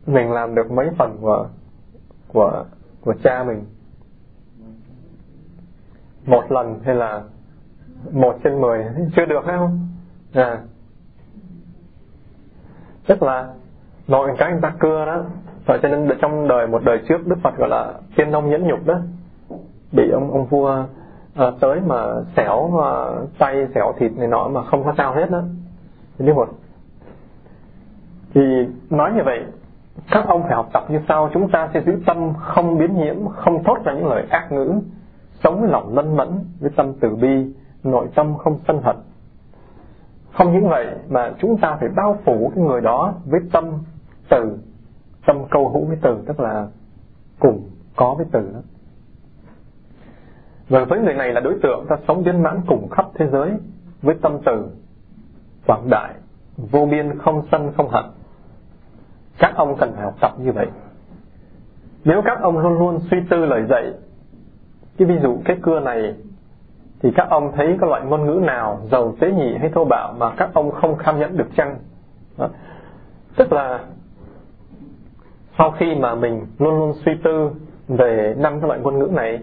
mình làm được mấy phần của của của cha mình? Một lần hay là một trên mười? Chưa được hay không? À. Tức là nội cái người ta cưa đó và cho nên trong đời một đời trước đức phật gọi là tiên nông nhẫn nhục đó bị ông ông vua uh, tới mà xẻo uh, tay xẻo thịt này nọ mà không có sao hết đó linh hồn thì nói như vậy, các ông phải học tập như sau. Chúng ta sẽ giữ tâm không biến nhiễm, không thốt ra những lời ác ngữ, sống với lòng lân mẫn với tâm từ bi, nội tâm không sân hận. Không những vậy mà chúng ta phải bao phủ cái người đó với tâm từ, tâm câu hữu với từ, tức là cùng có với từ đó. Và với người này là đối tượng ta sống viên mãn cùng khắp thế giới với tâm từ quảng đại, vô biên, không sân, không hận. Các ông cần phải học tập như vậy. Nếu các ông luôn luôn suy tư lời dạy, cái ví dụ cái cưa này, thì các ông thấy có loại ngôn ngữ nào giàu tế nhị hay thô bạo mà các ông không kham nhẫn được chăng? Đó. tức là sau khi mà mình luôn luôn suy tư về năm cái loại ngôn ngữ này,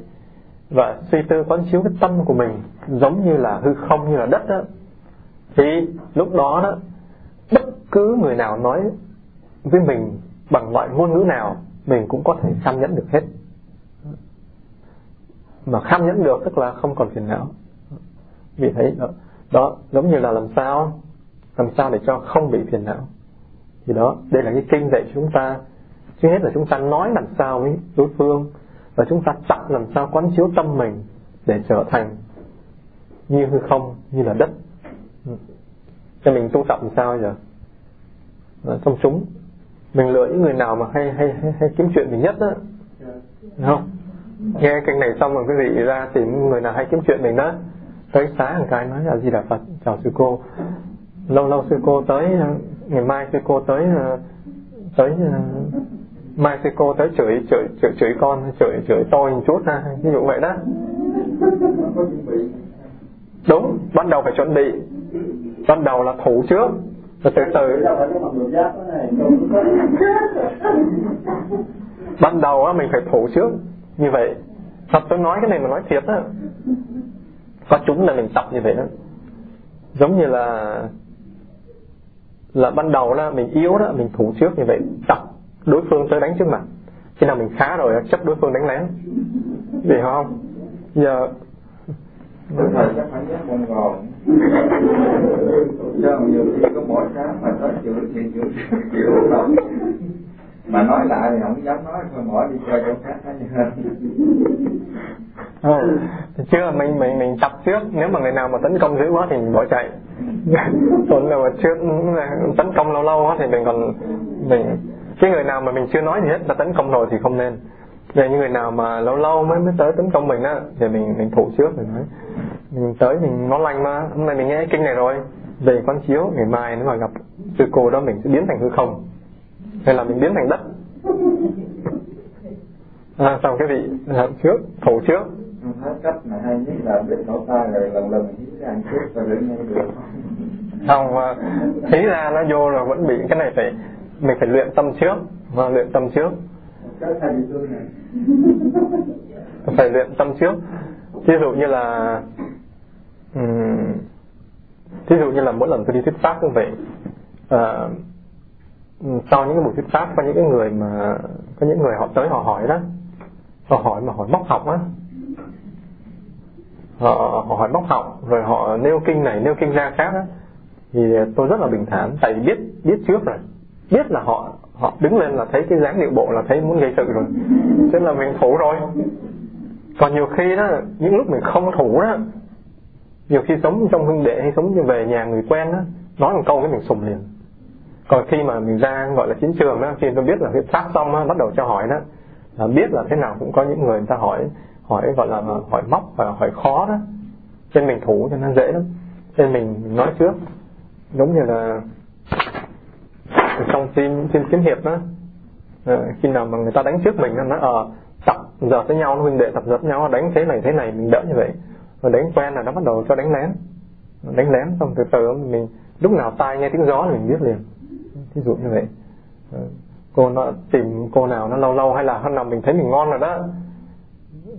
và suy tư quán chiếu cái tâm của mình giống như là hư không, như là đất đó thì lúc đó đó bất cứ người nào nói với mình bằng loại ngôn ngữ nào mình cũng có thể kham nhẫn được hết. Mà kham nhẫn được tức là không còn phiền não. Vì thấy đó, đó giống như là làm sao làm sao để cho không bị phiền não. Thì đó đây là cái kinh dạy chúng ta. Trước hết là chúng ta nói làm sao với đối phương và chúng ta tập làm sao quán chiếu tâm mình để trở thành như hư không như là đất cho mình tu tập làm sao giờ? Ờ, Trong chúng. Mình lựa những người nào mà hay hay hay, hay kiếm chuyện mình nhất đó. Đúng không? Nghe kênh này xong rồi quý vị ra tìm người nào hay kiếm chuyện mình đó tới sáng một cái nói là gì đà phật chào sư cô. Lâu lâu sư cô tới ờ, ngày mai sư cô tới ờ, tới mai sư cô tới chửi chửi chửi chửi con chửi chửi tôi một chút ha ví dụ vậy đó. Đúng ban đầu phải chuẩn bị ban đầu là thủ trước. Rồi từ từ. Ban đầu á, mình phải thủ trước. Như vậy. Thật tôi nói cái này mà nói thiệt á. Có chúng là mình tập như vậy đó. Giống như là là ban đầu là mình yếu đó, mình thủ trước như vậy. Tập đối phương tới đánh trước mặt. Khi nào mình khá rồi chấp đối phương đánh lén. Vì không? Giờ Đúng rồi, chắc phải giác mong gòn Chứ nhiều khi có mỗi sáng mà tới chửi thì chửi chịu lắm Mà nói lại thì không dám nói, thôi bỏ đi chơi chỗ khác hết ừ. chưa mình mình mình tập trước. Nếu mà người nào mà tấn công dữ quá thì mình bỏ chạy. Còn là mà chưa tấn công lâu lâu quá thì mình còn mình cái người nào mà mình chưa nói gì hết là tấn công rồi thì không nên về những người nào mà lâu lâu mới mới tới tấn công mình á thì mình mình thủ trước mình nói. Mình tới mình ngon lành mà hôm nay mình nghe kinh này rồi. Về quán chiếu ngày mai nếu mà gặp sư cô đó mình sẽ biến thành hư không. Hay là mình biến thành đất. À, xong cái vị làm trước thủ trước. Hết cách mà hay nhất là biết nổ tay rồi lần lần hí ra trước rồi đừng nghe được. Không mà hí ra nó vô rồi vẫn bị cái này phải mình phải luyện tâm trước. Và luyện tâm trước phải luyện tâm trước. Ví dụ như là um, ví dụ như là mỗi lần tôi đi thuyết pháp cũng vậy à, sau những cái buổi thuyết pháp có những cái người mà có những người họ tới họ hỏi đó họ hỏi mà hỏi móc học á. Họ, họ hỏi móc học rồi họ nêu kinh này nêu kinh ra khác á. Thì tôi rất là bình thản tại vì biết biết trước rồi. Biết là họ họ đứng lên là thấy cái dáng điệu bộ là thấy muốn gây sự rồi. Thế là mình thủ rồi. Còn nhiều khi đó những lúc mình không thủ đó nhiều khi sống trong huynh đệ hay sống như về nhà người quen đó nói một câu cái mình sùng liền. Còn khi mà mình ra gọi là chiến trường đó khi tôi biết là huyết sát xong đó, bắt đầu cho hỏi đó là biết là thế nào cũng có những người người ta hỏi hỏi gọi là hỏi móc và hỏi khó đó. Nên mình thủ cho nó dễ lắm. Nên mình nói trước giống như là trong phim phim kiếm hiệp đó. À, khi nào mà người ta đánh trước mình nó nói ờ tập giờ với nhau huynh đệ tập giật nhau đánh thế này thế này mình đỡ như vậy. Rồi đánh quen là nó bắt đầu cho đánh lén. Đánh lén xong từ từ mình lúc nào tai nghe tiếng gió là mình biết liền. Ví dụ như vậy. À, cô nó tìm cô nào nó lâu lâu hay là hôm nào mình thấy mình ngon rồi đó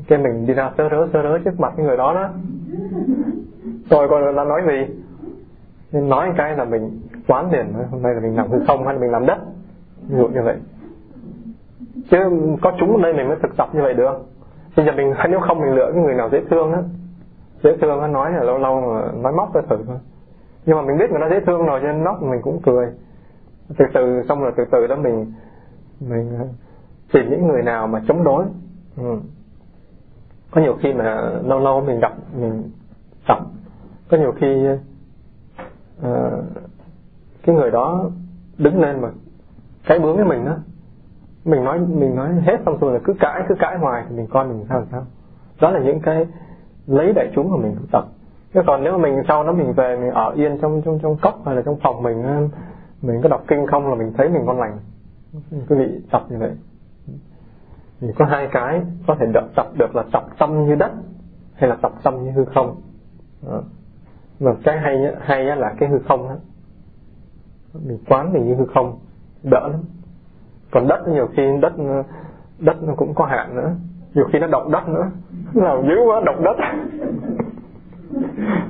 cái mình đi ra sơ rớ sơ rớ trước mặt cái người đó đó. Rồi còn là nói gì? Nên nói cái là mình quán liền hôm nay là mình làm hư không hay là mình làm đất? Ví dụ như vậy. Chứ có chúng ở đây mình mới thực tập như vậy được. Bây giờ mình nếu không mình lựa cái người nào dễ thương á. Dễ thương nó nói là lâu lâu nói móc ra thử thôi. Nhưng mà mình biết người ta dễ thương rồi cho nên nóc mình cũng cười. Từ từ xong rồi từ từ đó mình mình ờ, tìm những người nào mà chống đối. Ừ. có nhiều khi mà lâu lâu mình gặp mình tập có nhiều khi uh, cái người đó đứng lên mà cái bướng với mình đó mình nói mình nói hết xong rồi là cứ cãi cứ cãi hoài thì mình coi mình sao sao. Đó là những cái lấy đại chúng của mình tập. Chứ còn nếu mà mình sau đó mình về mình ở yên trong trong trong cốc hay là trong phòng mình mình có đọc kinh không là mình thấy mình ngon lành. Cứ bị tập như vậy. Thì có hai cái có thể được tập được là tập tâm như đất hay là tập tâm như hư không. Đó. mà cái hay hay là cái hư không đó mình quán mình như hư không, đỡ lắm. Còn đất nhiều khi đất đất nó cũng có hạn nữa. Nhiều khi nó động đất nữa. Nào dữ quá, động đất.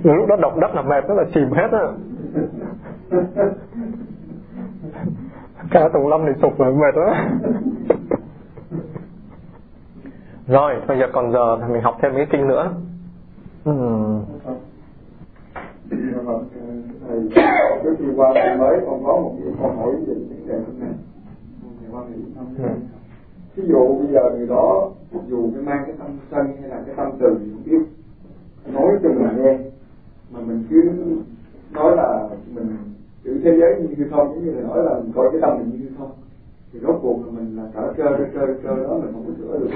Lúc đó động đất là mệt nó là chìm hết á. Cả tùng lâm thì sụp rồi, mệt quá. Rồi bây giờ còn giờ thì mình học thêm cái kinh nữa ừ. thầy trước khi qua năm mới con có một cái câu hỏi về vấn đề này thầy quan nghĩ không ừ. ví dụ bây giờ người đó dù cái mang cái tâm sân hay là cái tâm từ không biết nói cho mình nghe mà mình cứ nói là mình chữ thế giới như hư không giống như là nói là mình coi cái tâm mình như hư không thì rốt cuộc là mình là trở cơ cơ cơ cơ đó mình không có sửa được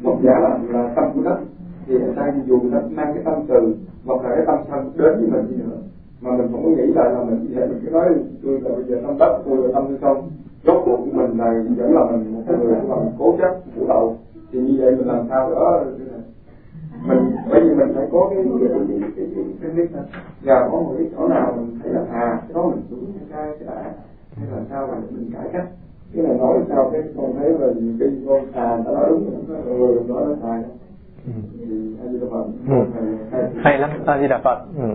một giả là là tâm của đất thì người ta dù nó mang cái tâm từ, hoặc là cái tâm sân đến với mình đi nữa, mà mình không có nghĩ lại là mình sẽ mình cứ nói, tôi là bây giờ tâm tất tôi là tâm như không rốt cuộc của mình này vẫn là mình một người mà cố chấp phủ đầu thì như vậy mình làm sao đó? Mình, bởi vì mình phải có cái cái cái cái cái cái biết và có một cái chỗ nào mình thấy là à cái đó mình đúng hay sai cái đã hay là sao mà mình cải cách? Cái này nói sao cái con thấy là nhiều khi con à ta nói đúng rồi nói nó sai ừ. hay lắm a di đà phật ừ.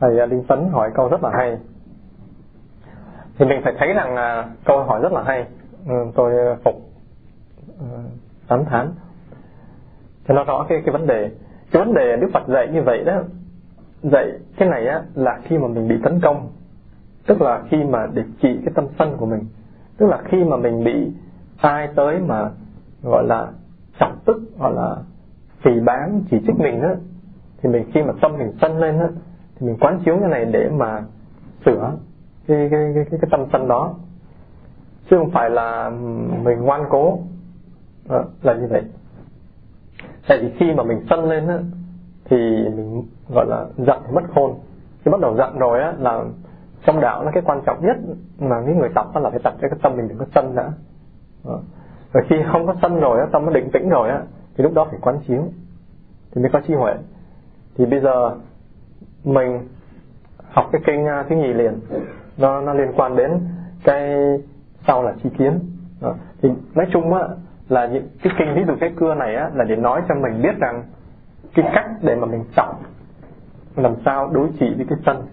thầy à, linh phấn hỏi câu rất là hay thì mình phải thấy rằng uh, câu hỏi rất là hay ừ, tôi à, phục uh, tháng. thán cho nó rõ cái cái vấn đề cái vấn đề đức phật dạy như vậy đó dạy cái này á là khi mà mình bị tấn công tức là khi mà để trị cái tâm sân của mình tức là khi mà mình bị ai tới mà gọi là chọc tức hoặc là phỉ bán chỉ trích mình á thì mình khi mà tâm mình sân lên á thì mình quán chiếu cái này để mà sửa cái cái cái cái, cái tâm sân đó. Chứ không phải là mình ngoan cố. À, là như vậy. Tại vì khi mà mình sân lên á thì mình gọi là giận mất khôn. Khi bắt đầu giận rồi á là trong đạo nó cái quan trọng nhất mà những người tập đó là phải tập cho cái tâm mình đừng có sân đã. Rồi khi không có sân rồi á tâm nó định tĩnh rồi á thì lúc đó phải quán chiếu. Thì mới có trí huệ thì bây giờ mình học cái kinh thứ à, nhì liền. Nó nó liên quan đến cái sau là chi kiến. Đó. thì nói chung á, là những cái kinh ví dụ cái cưa này á, là để nói cho mình biết rằng cái cách để mà mình chọn, làm sao đối trị với cái sân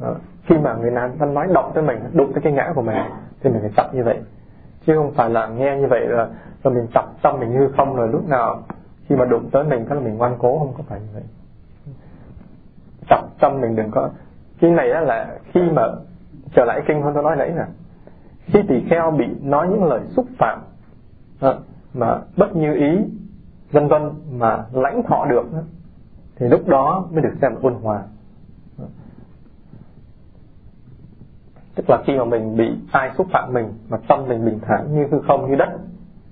đó. khi mà người nam đang nói động tới mình, đụng tới cái ngã của mình, thì mình phải trọng như vậy chứ không phải là nghe như vậy là rồi mình tập tâm mình như không rồi lúc nào khi mà đụng tới mình, cái là mình ngoan cố, không có phải như vậy. Tập tâm mình đừng có, cái này á là khi mà trở lại kinh hơn tôi nói nãy nè. Khi tỳ kheo bị nói những lời xúc phạm ờ, mà bất như ý, vân vân mà lãnh thọ được thì lúc đó mới được xem là ôn hòa. Tức là khi mà mình bị ai xúc phạm mình mà tâm mình bình thản như hư không, như đất,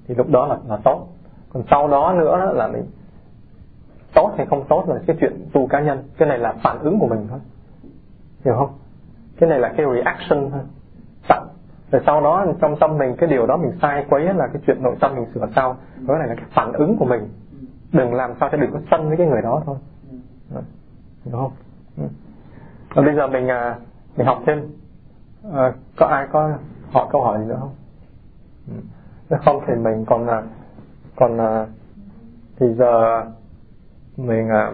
thì lúc đó là là tốt. Còn sau đó nữa là mình tốt hay không tốt là cái chuyện tu cá nhân. Cái này là phản ứng của mình thôi. Hiểu không? Cái này là cái reaction thôi. Rồi sau đó trong tâm mình, cái điều đó mình sai quấy là cái chuyện nội tâm mình sửa sau cái này là cái phản ứng của mình. Đừng làm sao cho đừng có sân với cái người đó thôi. Hiểu không? Ừ. Và bây giờ mình à, mình học thêm à, có ai có hỏi câu hỏi gì nữa không? Ừ. Nếu không thì mình còn là còn à, thì giờ mình à,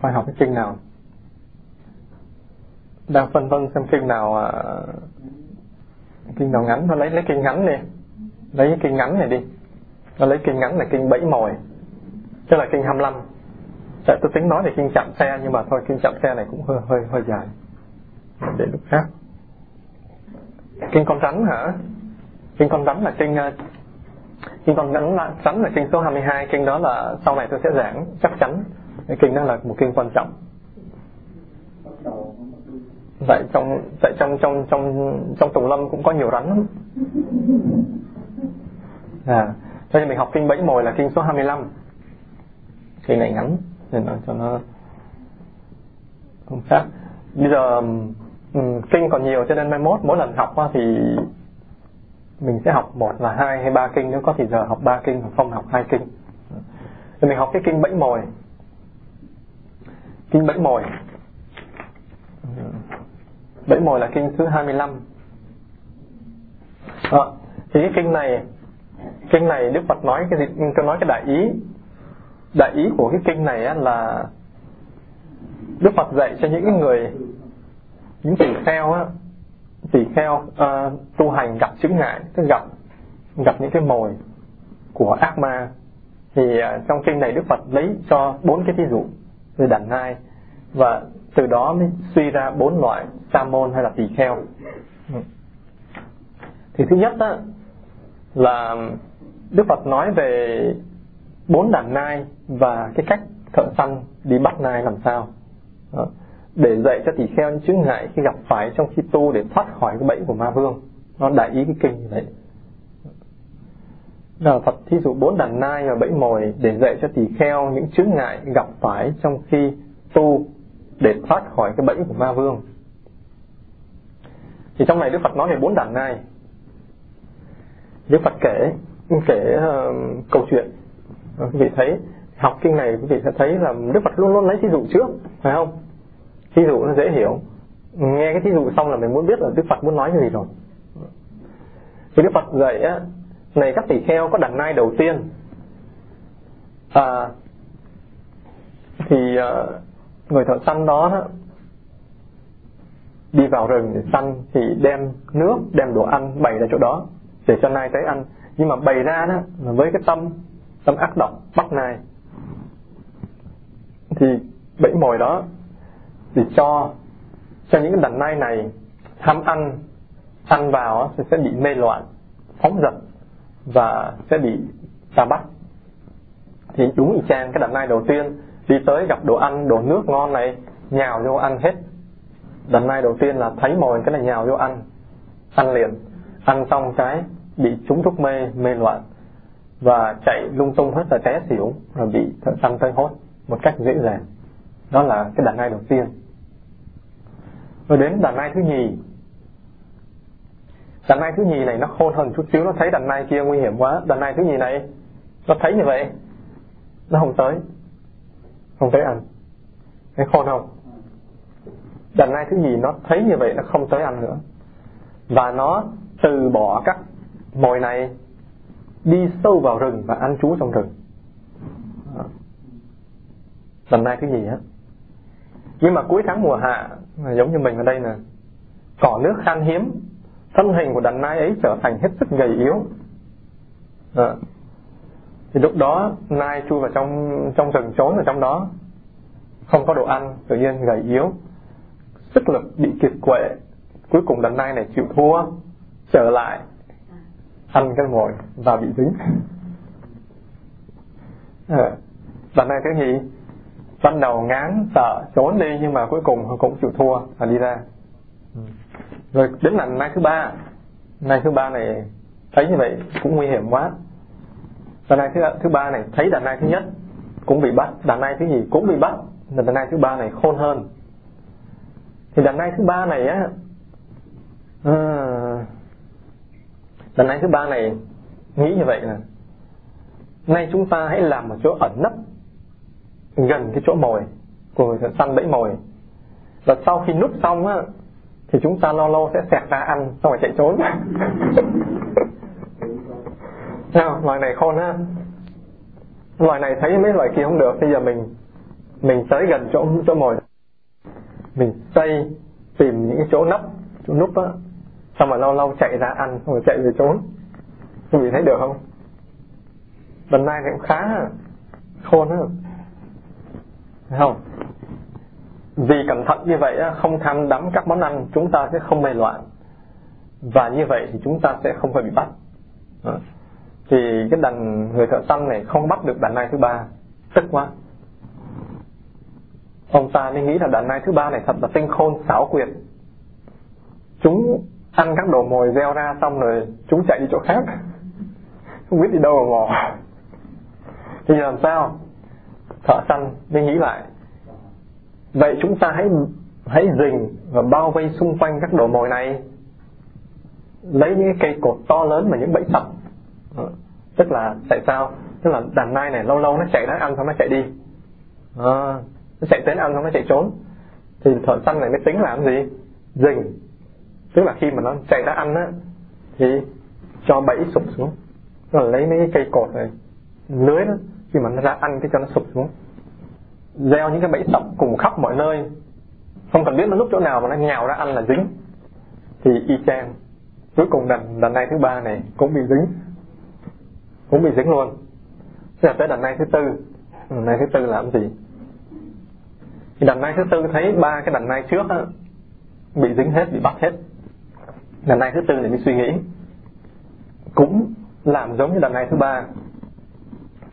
phải học cái kinh nào? Đang phân vân xem kinh nào à, kinh nào ngắn. Nó lấy lấy kinh ngắn đi. Lấy cái kinh ngắn này đi. Nó lấy kinh ngắn là kinh bảy mồi tức là kinh 25 tại tôi tính nói về kinh chạm xe nhưng mà thôi kinh chạm xe này cũng hơi hơi hơi dài. Để lúc khác kinh con rắn hả? Kinh con rắn là kinh ờ, kinh con rắn là rắn là kinh số 22 kinh đó là sau này tôi sẽ giảng, chắc chắn. Cái kinh đó là một kinh quan trọng. Tại trong tại trong trong trong trong tùng lâm cũng có nhiều rắn lắm. À cho nên mình học kinh bẫy mồi là kinh số 25 kinh này ngắn, nên là cho nó không khác. Bây giờ Ừ, kinh còn nhiều cho nên mai mốt mỗi lần học thì mình sẽ học một là hai hay ba kinh nếu có thì giờ học ba kinh hoặc không học hai kinh. Thì mình học cái kinh bẫy mồi. Kinh bẫy mồi. Bẫy mồi là kinh thứ 25 à, ờ, Thì cái kinh này Kinh này Đức Phật nói cái gì? Tôi nói cái đại ý. Đại ý của cái kinh này là Đức Phật dạy cho những người những tỳ kheo á tỳ kheo uh, ờ, tu hành gặp chứng ngại Tức gặp gặp những cái mồi Của ác ma thì uh, trong kinh này Đức Phật lấy cho bốn cái ví dụ về đàn nai và từ đó mới suy ra bốn loại sa môn hay là tỳ kheo. Ừ. Thì thứ nhất đó là Đức Phật nói về bốn đàn nai và cái cách thợ săn đi bắt nai làm sao. Đó để dạy cho tỳ kheo những chướng ngại khi gặp phải trong khi tu để thoát khỏi cái bẫy của ma vương nó đại ý cái kinh như vậy là Phật thí dụ bốn đàn nai và bẫy mồi để dạy cho tỳ kheo những chướng ngại gặp phải trong khi tu để thoát khỏi cái bẫy của ma vương. Thì trong này Đức Phật nói về bốn đàn nai. Đức Phật kể kể uh, câu chuyện. Quý vị thấy học kinh này quý vị sẽ thấy là Đức Phật luôn luôn lấy thí dụ trước, phải không? Thí dụ nó dễ hiểu. Nghe cái thí dụ xong là mình muốn biết là Đức Phật muốn nói cái gì rồi. Thì Đức Phật dạy á, này các tỷ kheo có đàn nai đầu tiên à, thì à, người thợ săn đó, đó đi vào rừng để săn thì đem nước đem đồ ăn bày ra chỗ đó để cho nai tới ăn nhưng mà bày ra đó với cái tâm tâm ác độc bắt nai thì bẫy mồi đó thì cho cho những cái đàn nai này tham ăn ăn vào thì sẽ bị mê loạn, phóng dật và sẽ bị ta bắt thì đúng y chang cái đàn nai đầu tiên, đi tới gặp đồ ăn, đồ nước ngon này, nhào vô ăn hết. Đàn nai đầu tiên là thấy mồi cái này nhào vô ăn ăn liền. Ăn xong cái bị trúng thuốc mê mê loạn và chạy lung tung hết là té xỉu, rồi bị thợ săn tới hốt một cách dễ dàng. Đó là cái đàn nai đầu tiên rồi đến đàn nai thứ nhì. Đàn nai thứ nhì này nó khôn hơn chút xíu, nó thấy đàn nai kia nguy hiểm quá. Đàn nai thứ nhì này, nó thấy như vậy, nó không tới. Không tới ăn. Thấy khôn không? Đàn nai thứ nhì nó thấy như vậy, nó không tới ăn nữa. Và nó từ bỏ các mồi này, đi sâu vào rừng và ăn trú trong rừng. Đàn nai thứ nhì á nhưng mà cuối tháng mùa hạ giống như mình ở đây nè, cỏ nước khan hiếm, thân hình của đàn nai ấy trở thành hết sức gầy yếu à. thì lúc đó, nai chui vào trong trong rừng trốn ở trong đó, không có đồ ăn, tự nhiên gầy yếu sức lực bị kiệt quệ, cuối cùng đàn nai này chịu thua, trở lại, ăn cái mồi và bị dính à. đàn nai cái gì ban đầu ngán sợ trốn đi nhưng mà cuối cùng cũng chịu thua và đi ra. Ừ. Rồi đến lần nay thứ ba. Nay thứ ba này thấy như vậy cũng nguy hiểm quá. Đàn nai thứ thứ ba này thấy đàn nai thứ nhất cũng bị bắt đàn nai thứ gì cũng bị bắt đàn nai thứ ba này khôn hơn. Thì đàn nai thứ ba này á à, đàn nai thứ ba này nghĩ như vậy là nay chúng ta hãy làm một chỗ ẩn nấp gần cái chỗ mồi của người săn bẫy mồi. Và sau khi núp xong á, thì chúng ta lo lâu sẽ xẹt ra ăn, xong rồi chạy trốn. Nào, loài này khôn ha loài này thấy mấy loài kia không được, bây giờ mình mình tới gần chỗ chỗ mồi. Mình xây, tìm những cái chỗ nấp, chỗ núp á. Xong rồi lâu lâu chạy ra ăn, xong rồi chạy về trốn. Quý vị thấy được không? Lần này cũng khá khôn á thấy không? Vì cẩn thận như vậy không tham đắm các món ăn, chúng ta sẽ không mê loạn. Và như vậy thì chúng ta sẽ không phải bị bắt. Thì cái đàn người thợ săn này không bắt được đàn nai thứ ba. Tức quá. Ông ta nên nghĩ là đàn nai thứ ba này thật là tinh khôn, xảo quyệt. Chúng ăn các đồ mồi gieo ra xong rồi chúng chạy đi chỗ khác. Không biết đi đâu mà mò. Thì làm sao? Thợ săn mới nghĩ lại. Vậy chúng ta hãy hãy rình và bao vây xung quanh các đồ mồi này. Lấy những cây cột to lớn và những bẫy sập. Ờ, tức là tại sao? Tức là đàn nai này lâu lâu nó chạy nó ăn xong nó chạy đi. À, nó chạy tới ăn xong nó chạy trốn. Thì thợ săn này mới tính làm gì? Rình tức là khi mà nó chạy nó ăn á thì cho bẫy sụp xuống. Tức là lấy mấy cái cây cột này lưới đó khi mà nó ra ăn cái cho nó sụp xuống. Gieo những cái bẫy sập cùng khắp mọi nơi. Không cần biết nó núp chỗ nào mà nó nhào ra ăn là dính. Thì y chang. Cuối cùng lần lần này thứ ba này cũng bị dính. Cũng bị dính luôn. Giờ tới đần này thứ tư. Đần này thứ tư làm gì? Thì đàn này thứ tư thấy ba cái đần này trước á, Bị dính hết, bị bắt hết. Đần này thứ tư thì mới suy nghĩ. Cũng làm giống như đần này thứ ba.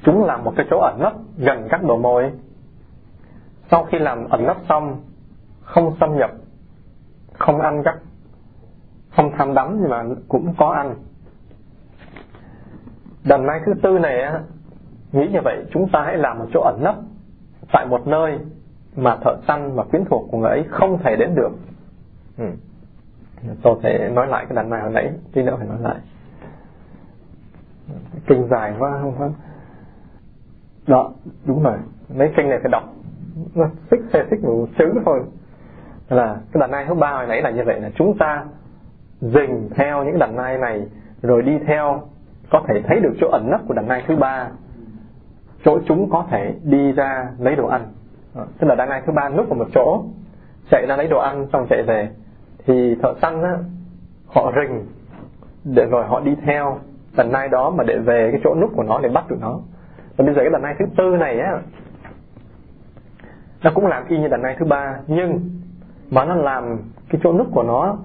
Chúng làm một cái chỗ ẩn nấp Gần các đồ môi Sau khi làm ẩn nấp xong, Không xâm nhập, Không ăn các Không tham đắm nhưng mà cũng có ăn. Đần mai thứ tư này á, Nghĩ như vậy, chúng ta hãy làm một chỗ ẩn nấp Tại một nơi Mà thợ săn và quyến thuộc của người ấy Không thể đến được. Ừ. Tôi sẽ nói lại cái đàn này hồi nãy, Tí nữa phải nói lại. Kinh dài quá, không không đó, đúng rồi. Mấy kinh này phải đọc. Nó xích xe xích một chữ thôi. Là cái đàn nai thứ ba hồi nãy là như vậy là chúng ta dình theo những đàn nai này, rồi đi theo, có thể thấy được chỗ ẩn nấp của đàn nai thứ ba. Chỗ chúng có thể đi ra lấy đồ ăn. Tức là đàn nai thứ ba núp ở một chỗ, chạy ra lấy đồ ăn, xong chạy về. Thì thợ săn á, họ rình, để rồi họ đi theo đàn nai đó mà để về cái chỗ núp của nó để bắt được nó và bây giờ cái đàn nai thứ tư này á, nó cũng làm y như đàn nai thứ ba, nhưng mà nó làm cái chỗ núp của nó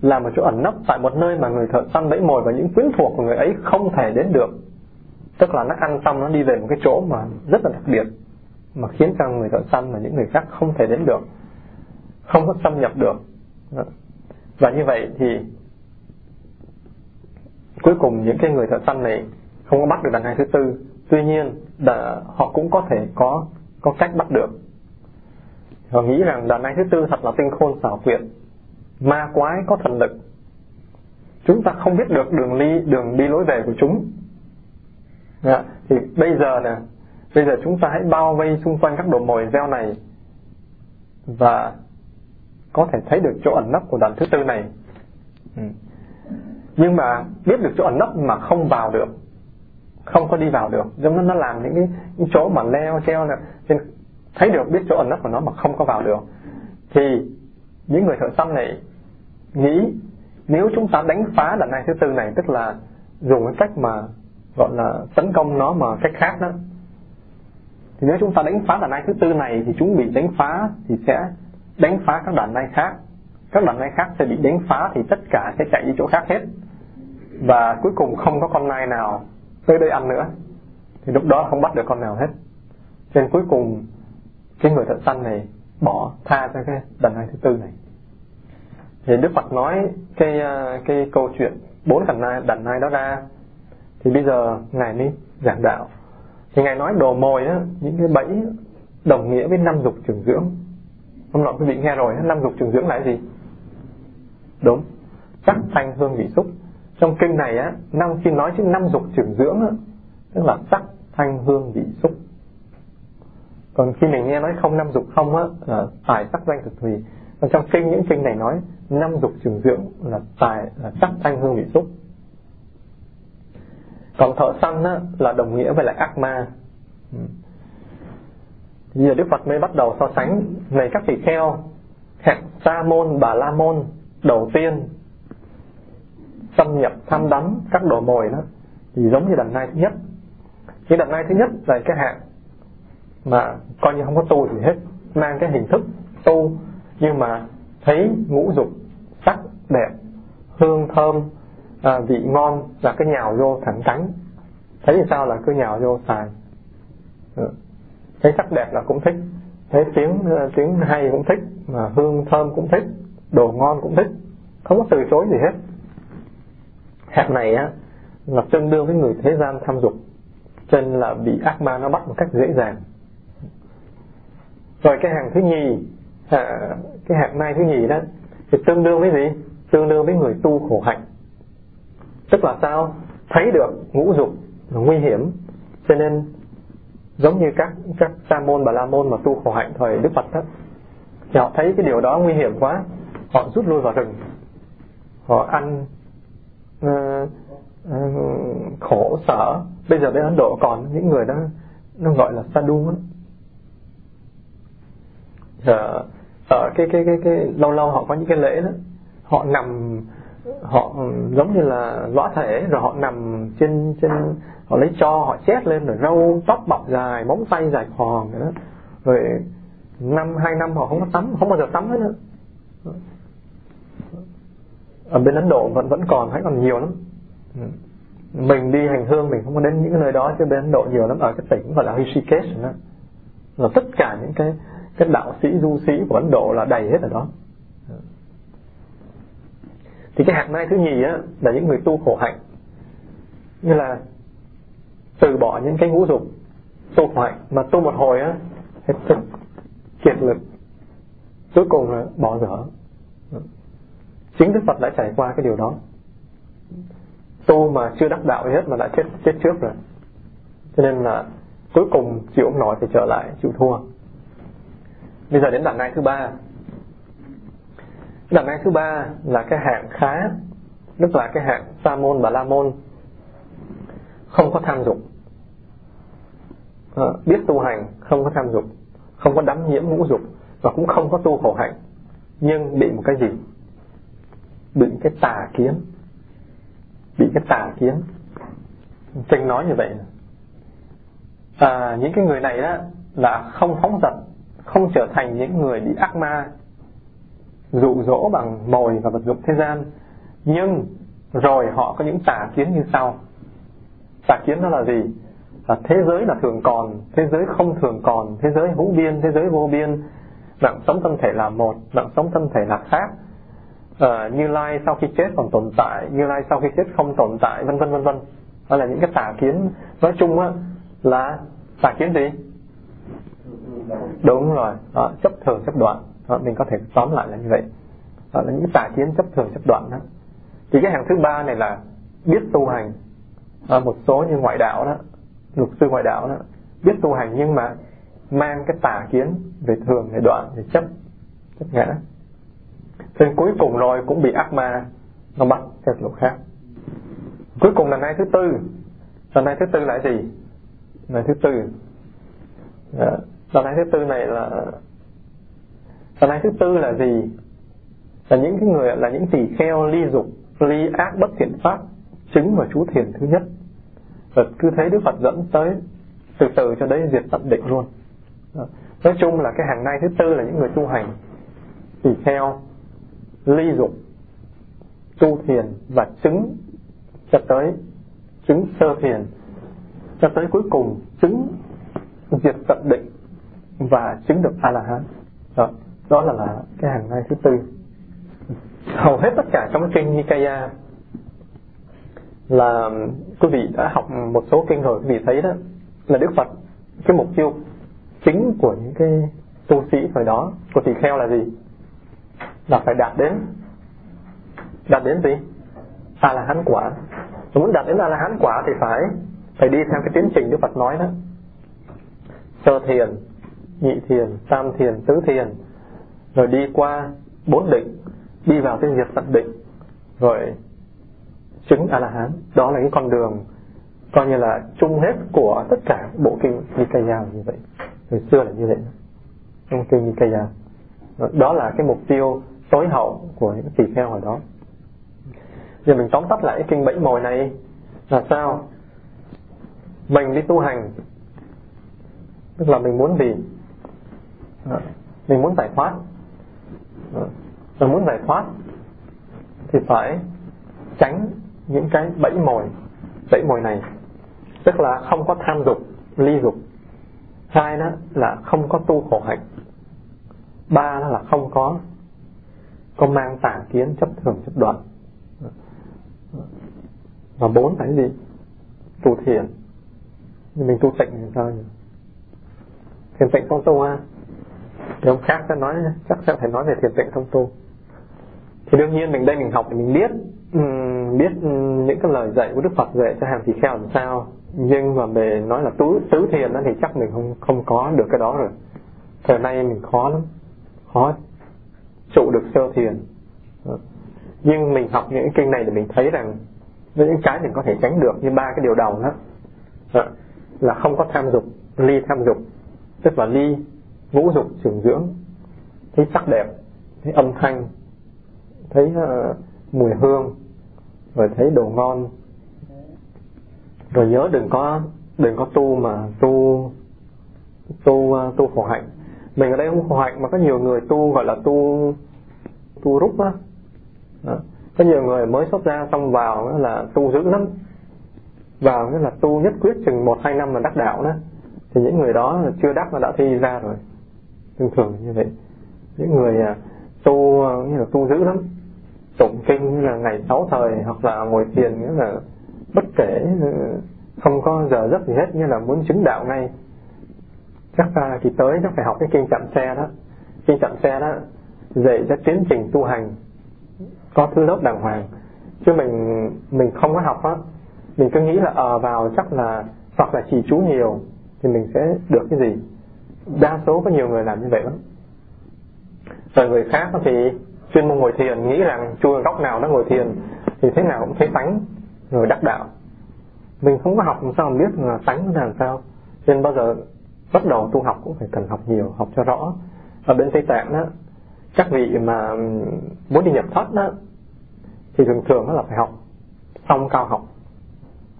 là một chỗ ẩn nấp tại một nơi mà người thợ săn bẫy mồi và những quyến thuộc của người ấy không thể đến được. Tức là nó ăn xong nó đi về một cái chỗ mà rất là đặc biệt, mà khiến cho người thợ săn và những người khác không thể đến được, không có xâm nhập được. Và như vậy thì cuối cùng những cái người thợ săn này không có bắt được đàn hai thứ tư. Tuy nhiên đã, họ cũng có thể có có cách bắt được. Họ nghĩ rằng đàn hai thứ tư thật là tinh khôn xảo quyệt ma quái có thần lực. Chúng ta không biết được đường đi đường đi lối về của chúng. À, thì bây giờ nè bây giờ chúng ta hãy bao vây xung quanh các đồ mồi gieo này và có thể thấy được chỗ ẩn nấp của đàn thứ tư này. Ừ. nhưng mà biết được chỗ ẩn nấp mà không vào được không có đi vào được. Giống nó nó làm những cái những chỗ mà leo treo nè. Thấy được, biết chỗ ẩn nấp của nó mà không có vào được. Thì những người thợ săn này nghĩ nếu chúng ta đánh phá đàn này, thứ tư này, tức là dùng cái cách mà gọi là tấn công nó mà cách khác đó, thì nếu chúng ta đánh phá đàn nai thứ tư này thì chúng bị đánh phá thì sẽ đánh phá các đàn nai khác. Các đàn nai khác sẽ bị đánh phá thì tất cả sẽ chạy đi chỗ khác hết. Và cuối cùng không có con nai nào tới đây ăn nữa. Thì lúc đó không bắt được con nào hết. Cho nên cuối cùng, cái người thợ săn này bỏ tha cho cái đàn nai thứ tư này. Thì Đức Phật nói cái ờ, cái câu chuyện bốn đàn nai đàn nai đó ra. Thì bây giờ ngài mới giảng đạo. Thì ngài nói đồ mồi á, những cái bẫy đồng nghĩa với năm dục trường dưỡng. Hôm nọ quý vị nghe rồi năm dục trường dưỡng là cái gì? Đúng. Sắc thanh hương vị xúc trong kinh này á năm khi nói chữ năm dục trưởng dưỡng á tức là sắc thanh hương vị xúc. Còn khi mình nghe nói không năm dục không á là tài sắc danh thực thùy. Còn trong kinh những kinh này nói năm dục trưởng dưỡng là tài là sắc thanh hương vị xúc. Còn thợ săn á, là đồng nghĩa với lại ác ma. Ừ. Bây giờ Đức Phật mới bắt đầu so sánh. Này các vị kheo Hạng Sa môn, Bà La môn Đầu tiên. Xâm nhập tham đắm các đồ mồi đó Thì giống như đợt nay thứ nhất. Cái đợt nay thứ nhất là cái hạng Mà coi như không có tu gì hết Mang cái hình thức tu Nhưng mà thấy ngũ dục Sắc đẹp Hương thơm à, vị ngon là cái nhào vô thẳng cánh. Thấy thì sao là cứ nhào vô xài. Ừ. Thấy sắc đẹp là cũng thích thấy tiếng ờ, tiếng hay cũng thích mà hương thơm cũng thích đồ ngon cũng thích. Không có từ chối gì hết hạng này á là tương đương với người thế gian tham dục cho nên là bị ác ma nó bắt một cách dễ dàng. Rồi cái hàng thứ nhì à, cái hạng này thứ nhì đó thì tương đương với gì? Tương đương với người tu khổ hạnh. Tức là sao? Thấy được ngũ dục là nguy hiểm cho nên giống như các các sa môn bà la môn mà tu khổ hạnh thời đức phật đó thì họ thấy cái điều đó nguy hiểm quá họ rút lui vào rừng họ ăn uh, uh, khổ sở bây giờ bên ấn độ còn những người đó nó gọi là sadhu đó. Giờ, ở cái cái cái cái lâu lâu họ có những cái lễ đó. Họ nằm họ giống như là lõa thể rồi họ nằm trên trên họ lấy cho họ chét lên rồi râu tóc bọc dài móng tay dài khòn đó. Rồi năm hai năm họ không có tắm không bao giờ tắm hết nữa ở bên Ấn Độ vẫn vẫn còn hay còn nhiều lắm. Ừ. Mình đi hành hương, mình không có đến những nơi đó, chứ bên Ấn Độ nhiều lắm. Ở cái tỉnh gọi là Rishikesh nữa là tất cả những cái cái đạo sĩ, du sĩ của Ấn Độ là đầy hết ở đó. Ừ. Thì cái hạt mai thứ nhì á, là những người tu khổ hạnh. Như là từ bỏ những cái ngũ dục tu khổ hạnh. Mà tu một hồi á, hết sức kiệt lực. Cuối cùng là bỏ dở chính Đức Phật đã trải qua cái điều đó. Tu mà chưa đắc đạo hết mà đã chết chết trước rồi. Cho nên là cuối cùng chịu ông nổi thì trở lại chịu thua. Bây giờ đến đẳng ngai thứ ba. Đẳng ngai thứ ba là cái hạng khá tức là cái hạng sa môn và la môn. Không có tham dục. À, biết tu hành không có tham dục. Không có đắm nhiễm ngũ dục và cũng không có tu khổ hạnh. Nhưng bị một cái gì? Bị cái tà kiến. Bị cái tà kiến. Tranh nói như vậy à, những cái người này đó là không phóng dật không trở thành những người bị ác ma dụ dỗ bằng mồi và vật dụng thế gian. Nhưng rồi họ có những tà kiến như sau. Tà kiến đó là gì? Là thế giới là thường còn thế giới không thường còn thế giới hữu biên thế giới vô biên. Mạng sống thân thể là một mạng sống thân thể là khác. Ờ, như lai sau khi chết còn tồn tại như lai sau khi chết không tồn tại vân vân vân vân. Đó là những cái tà kiến. Nói chung á là tà kiến gì? Đúng rồi. Đó, chấp thường chấp đoạn. Đó, mình có thể tóm lại là như vậy. Đó là những tà kiến chấp thường chấp đoạn đó. Thì cái hàng thứ ba này là biết tu hành. À, một số như ngoại đạo đó luật sư ngoại đạo đó biết tu hành nhưng mà mang cái tà kiến về thường về đoạn về chấp chấp ngã cho nên cuối cùng rồi cũng bị ác ma nó bắt theo kiểu khác. Cuối cùng là nay thứ tư. Là nay thứ tư là gì? Ngày thứ tư. Dạ. Là ngày thứ tư này là là ngày thứ tư là gì? Là những cái người, là những tỳ kheo ly dục, ly ác bất thiện pháp, chứng và chú thiền thứ nhất. Và cứ thấy Đức Phật dẫn tới, từ từ cho đấy diệt tận định luôn. Dạ. Nói chung là cái hàng nay thứ tư là những người tu hành tỳ kheo ly dục tu thiền và chứng cho tới chứng sơ thiền cho tới cuối cùng chứng diệt tận định và chứng được a la hán đó, đó là, là cái hàng ngay thứ tư. Hầu hết tất cả trong kinh Nikaya là quý vị đã học một số kinh rồi quý vị thấy đó là Đức Phật cái mục tiêu chính của những cái tu sĩ thời đó của tỳ kheo là gì? Là phải đạt đến đạt đến gì? A la hán quả. Muốn đạt đến a la hán quả thì phải phải đi theo cái tiến trình Đức Phật nói đó. Sơ thiền, nhị thiền, tam thiền, tứ thiền, rồi đi qua bốn định đi vào cái diệt tận định rồi chứng a la hán đó là cái con đường coi như là chung hết của tất cả bộ kinh Nikaya như vậy. Hồi xưa là như vậy. Trong kinh Nikaya. Đó là cái mục tiêu tối hậu của những tỳ kheo hồi đó. Giờ mình tóm tắt lại cái kinh bẫy mồi này là sao? Mình đi tu hành, tức là mình muốn gì? À, mình muốn giải thoát. À, mình muốn giải thoát thì phải tránh những cái bẫy mồi bẫy mồi này. Tức là không có tham dục, ly dục. Hai đó là không có tu khổ hạnh. Ba đó là không có có mang tà kiến chấp thường chấp đoạn. Và bốn phải gì tu thiền. Nhưng mình tu tịnh thì sao nhỉ? Thiền tịnh không tu ha? Thì ông khác sẽ nói chắc sẽ phải nói về thiền tịnh không tu. Thì đương nhiên mình đây mình học thì mình biết um, biết um, những cái lời dạy của Đức Phật dạy cho hàng thì kheo làm sao. Nhưng mà về nói là tứ tứ thiền đó thì chắc mình không không có được cái đó rồi. Thời nay mình khó lắm. Khó trụ được sơ thiền. Ờ. Nhưng mình học những kinh này để mình thấy rằng những cái mình có thể tránh được như ba cái điều đầu đó ờ, là không có tham dục ly tham dục tức là ly ngũ dục trường dưỡng. Thấy sắc đẹp thấy âm thanh thấy uh, mùi hương rồi thấy đồ ngon. Rồi nhớ đừng có đừng có tu mà tu tu tu khổ hạnh mình ở đây không khổ hạnh mà có nhiều người tu, gọi là tu tu rút á. Đó. có nhiều người mới xuất ra xong vào là tu dữ lắm. Vào nghĩa là tu nhất quyết chừng một, hai năm là đắc đạo đó. Thì những người đó là chưa đắc là đã thi ra rồi. Thường thường như vậy. Những người à, tu à, như là tu dữ lắm. Tụng kinh như là ngày sáu thời hoặc là ngồi thiền nghĩa là bất kể, không có giờ giấc gì hết, như là muốn chứng đạo ngay chắc ta thì tới chắc phải học cái kinh chậm xe đó. Kinh chậm xe đó dạy cho tiến trình tu hành có thứ lớp đàng hoàng. Chứ mình mình không có học á, mình cứ nghĩ là ở vào chắc là, hoặc là chỉ chú nhiều thì mình sẽ được cái gì. Đa số có nhiều người làm như vậy lắm. Rồi người khác thì chuyên môn ngồi thiền, nghĩ rằng chui góc nào nó ngồi thiền thì thế nào cũng thấy tánh người đắc đạo. Mình không có học làm sao mà biết là tánh là làm sao. Nên bao giờ bắt đầu tu học cũng phải cần học nhiều học cho rõ. Ở bên tây tạng đó các vị mà muốn đi nhập thất đó thì thường thường đó là phải học xong cao học.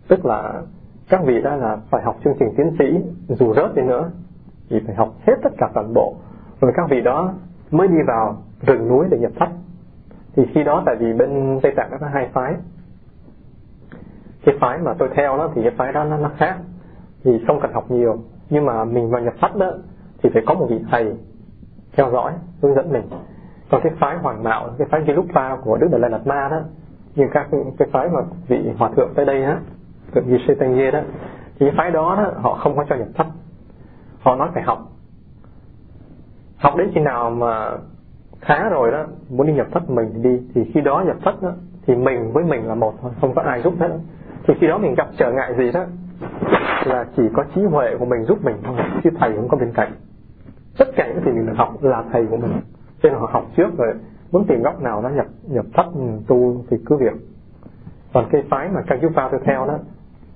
Tức là các vị đó là phải học chương trình tiến sĩ dù rớt đi nữa thì phải học hết tất cả toàn bộ. Rồi các vị đó mới đi vào rừng núi để nhập thất. Thì khi đó tại vì bên tây tạng nó có hai phái. Cái phái mà tôi theo đó thì cái phái đó nó, nó khác. Thì không cần học nhiều nhưng mà mình vào nhập thất đó thì phải có một vị thầy theo dõi hướng dẫn mình. Còn cái phái hoàng mạo cái phái Vilupa của đức đạt lai lạt ma đó như các cái phái mà vị hòa thượng tới đây á tượng như Chaitanya đó thì cái phái đó, đó họ không có cho nhập thất. Họ nói phải học. Học đến khi nào mà khá rồi đó muốn đi nhập thất mình thì đi. Thì khi đó nhập thất đó thì mình với mình là một thôi không có ai giúp hết. Thì khi đó mình gặp trở ngại gì đó là chỉ có trí huệ của mình giúp mình thôi, chứ thầy không có bên cạnh. Tất cả những gì mình được học là thầy của mình. Cho nên họ học trước rồi, muốn tìm góc nào nó nhập nhập thất ừ, tu thì cứ việc. Còn cái phái mà các giúp vào tôi theo đó,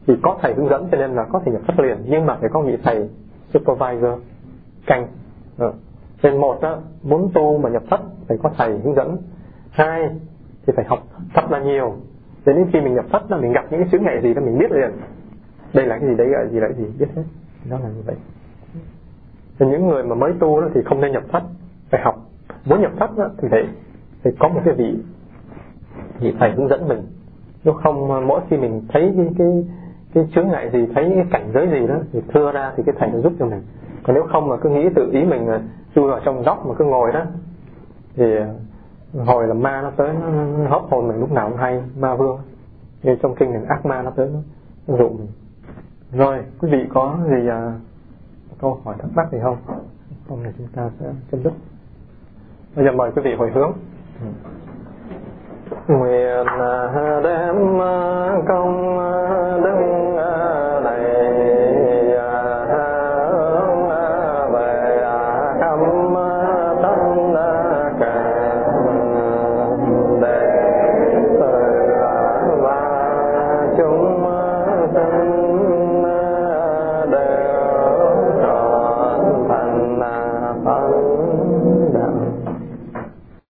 thì có thầy hướng dẫn cho nên là có thể nhập thất liền, nhưng mà phải có vị thầy supervisor canh ừ. Ờ. nên một đó, muốn tu mà nhập thất phải có thầy hướng dẫn. Hai thì phải học thật là nhiều. Đến khi mình nhập thất là mình gặp những cái chướng ngại gì đó, mình biết liền đây là cái gì đấy là gì là gì biết hết. Nó là như vậy. Thì những người mà mới tu đó thì không nên nhập thất phải học. Muốn nhập thất đó, thì phải phải có một cái vị vị thầy hướng dẫn mình. Nếu không à, mỗi khi mình thấy cái cái cái chướng ngại gì thấy cái cảnh giới gì đó thì thưa ra thì cái thầy nó giúp cho mình. Còn nếu không mà cứ nghĩ tự ý mình à, chui vào trong góc mà cứ ngồi đó thì à, hồi là ma nó tới nó, nó hấp hồn mình lúc nào cũng hay. Ma vương. Như trong kinh này ác ma nó tới nó dụ mình. Rồi, quý vị có gì à, câu hỏi thắc mắc gì không? Hôm nay chúng ta sẽ chấm dứt. Bây giờ mời quý vị hồi hướng. Ừ. Nguyện ờ, đem ờ, công đức này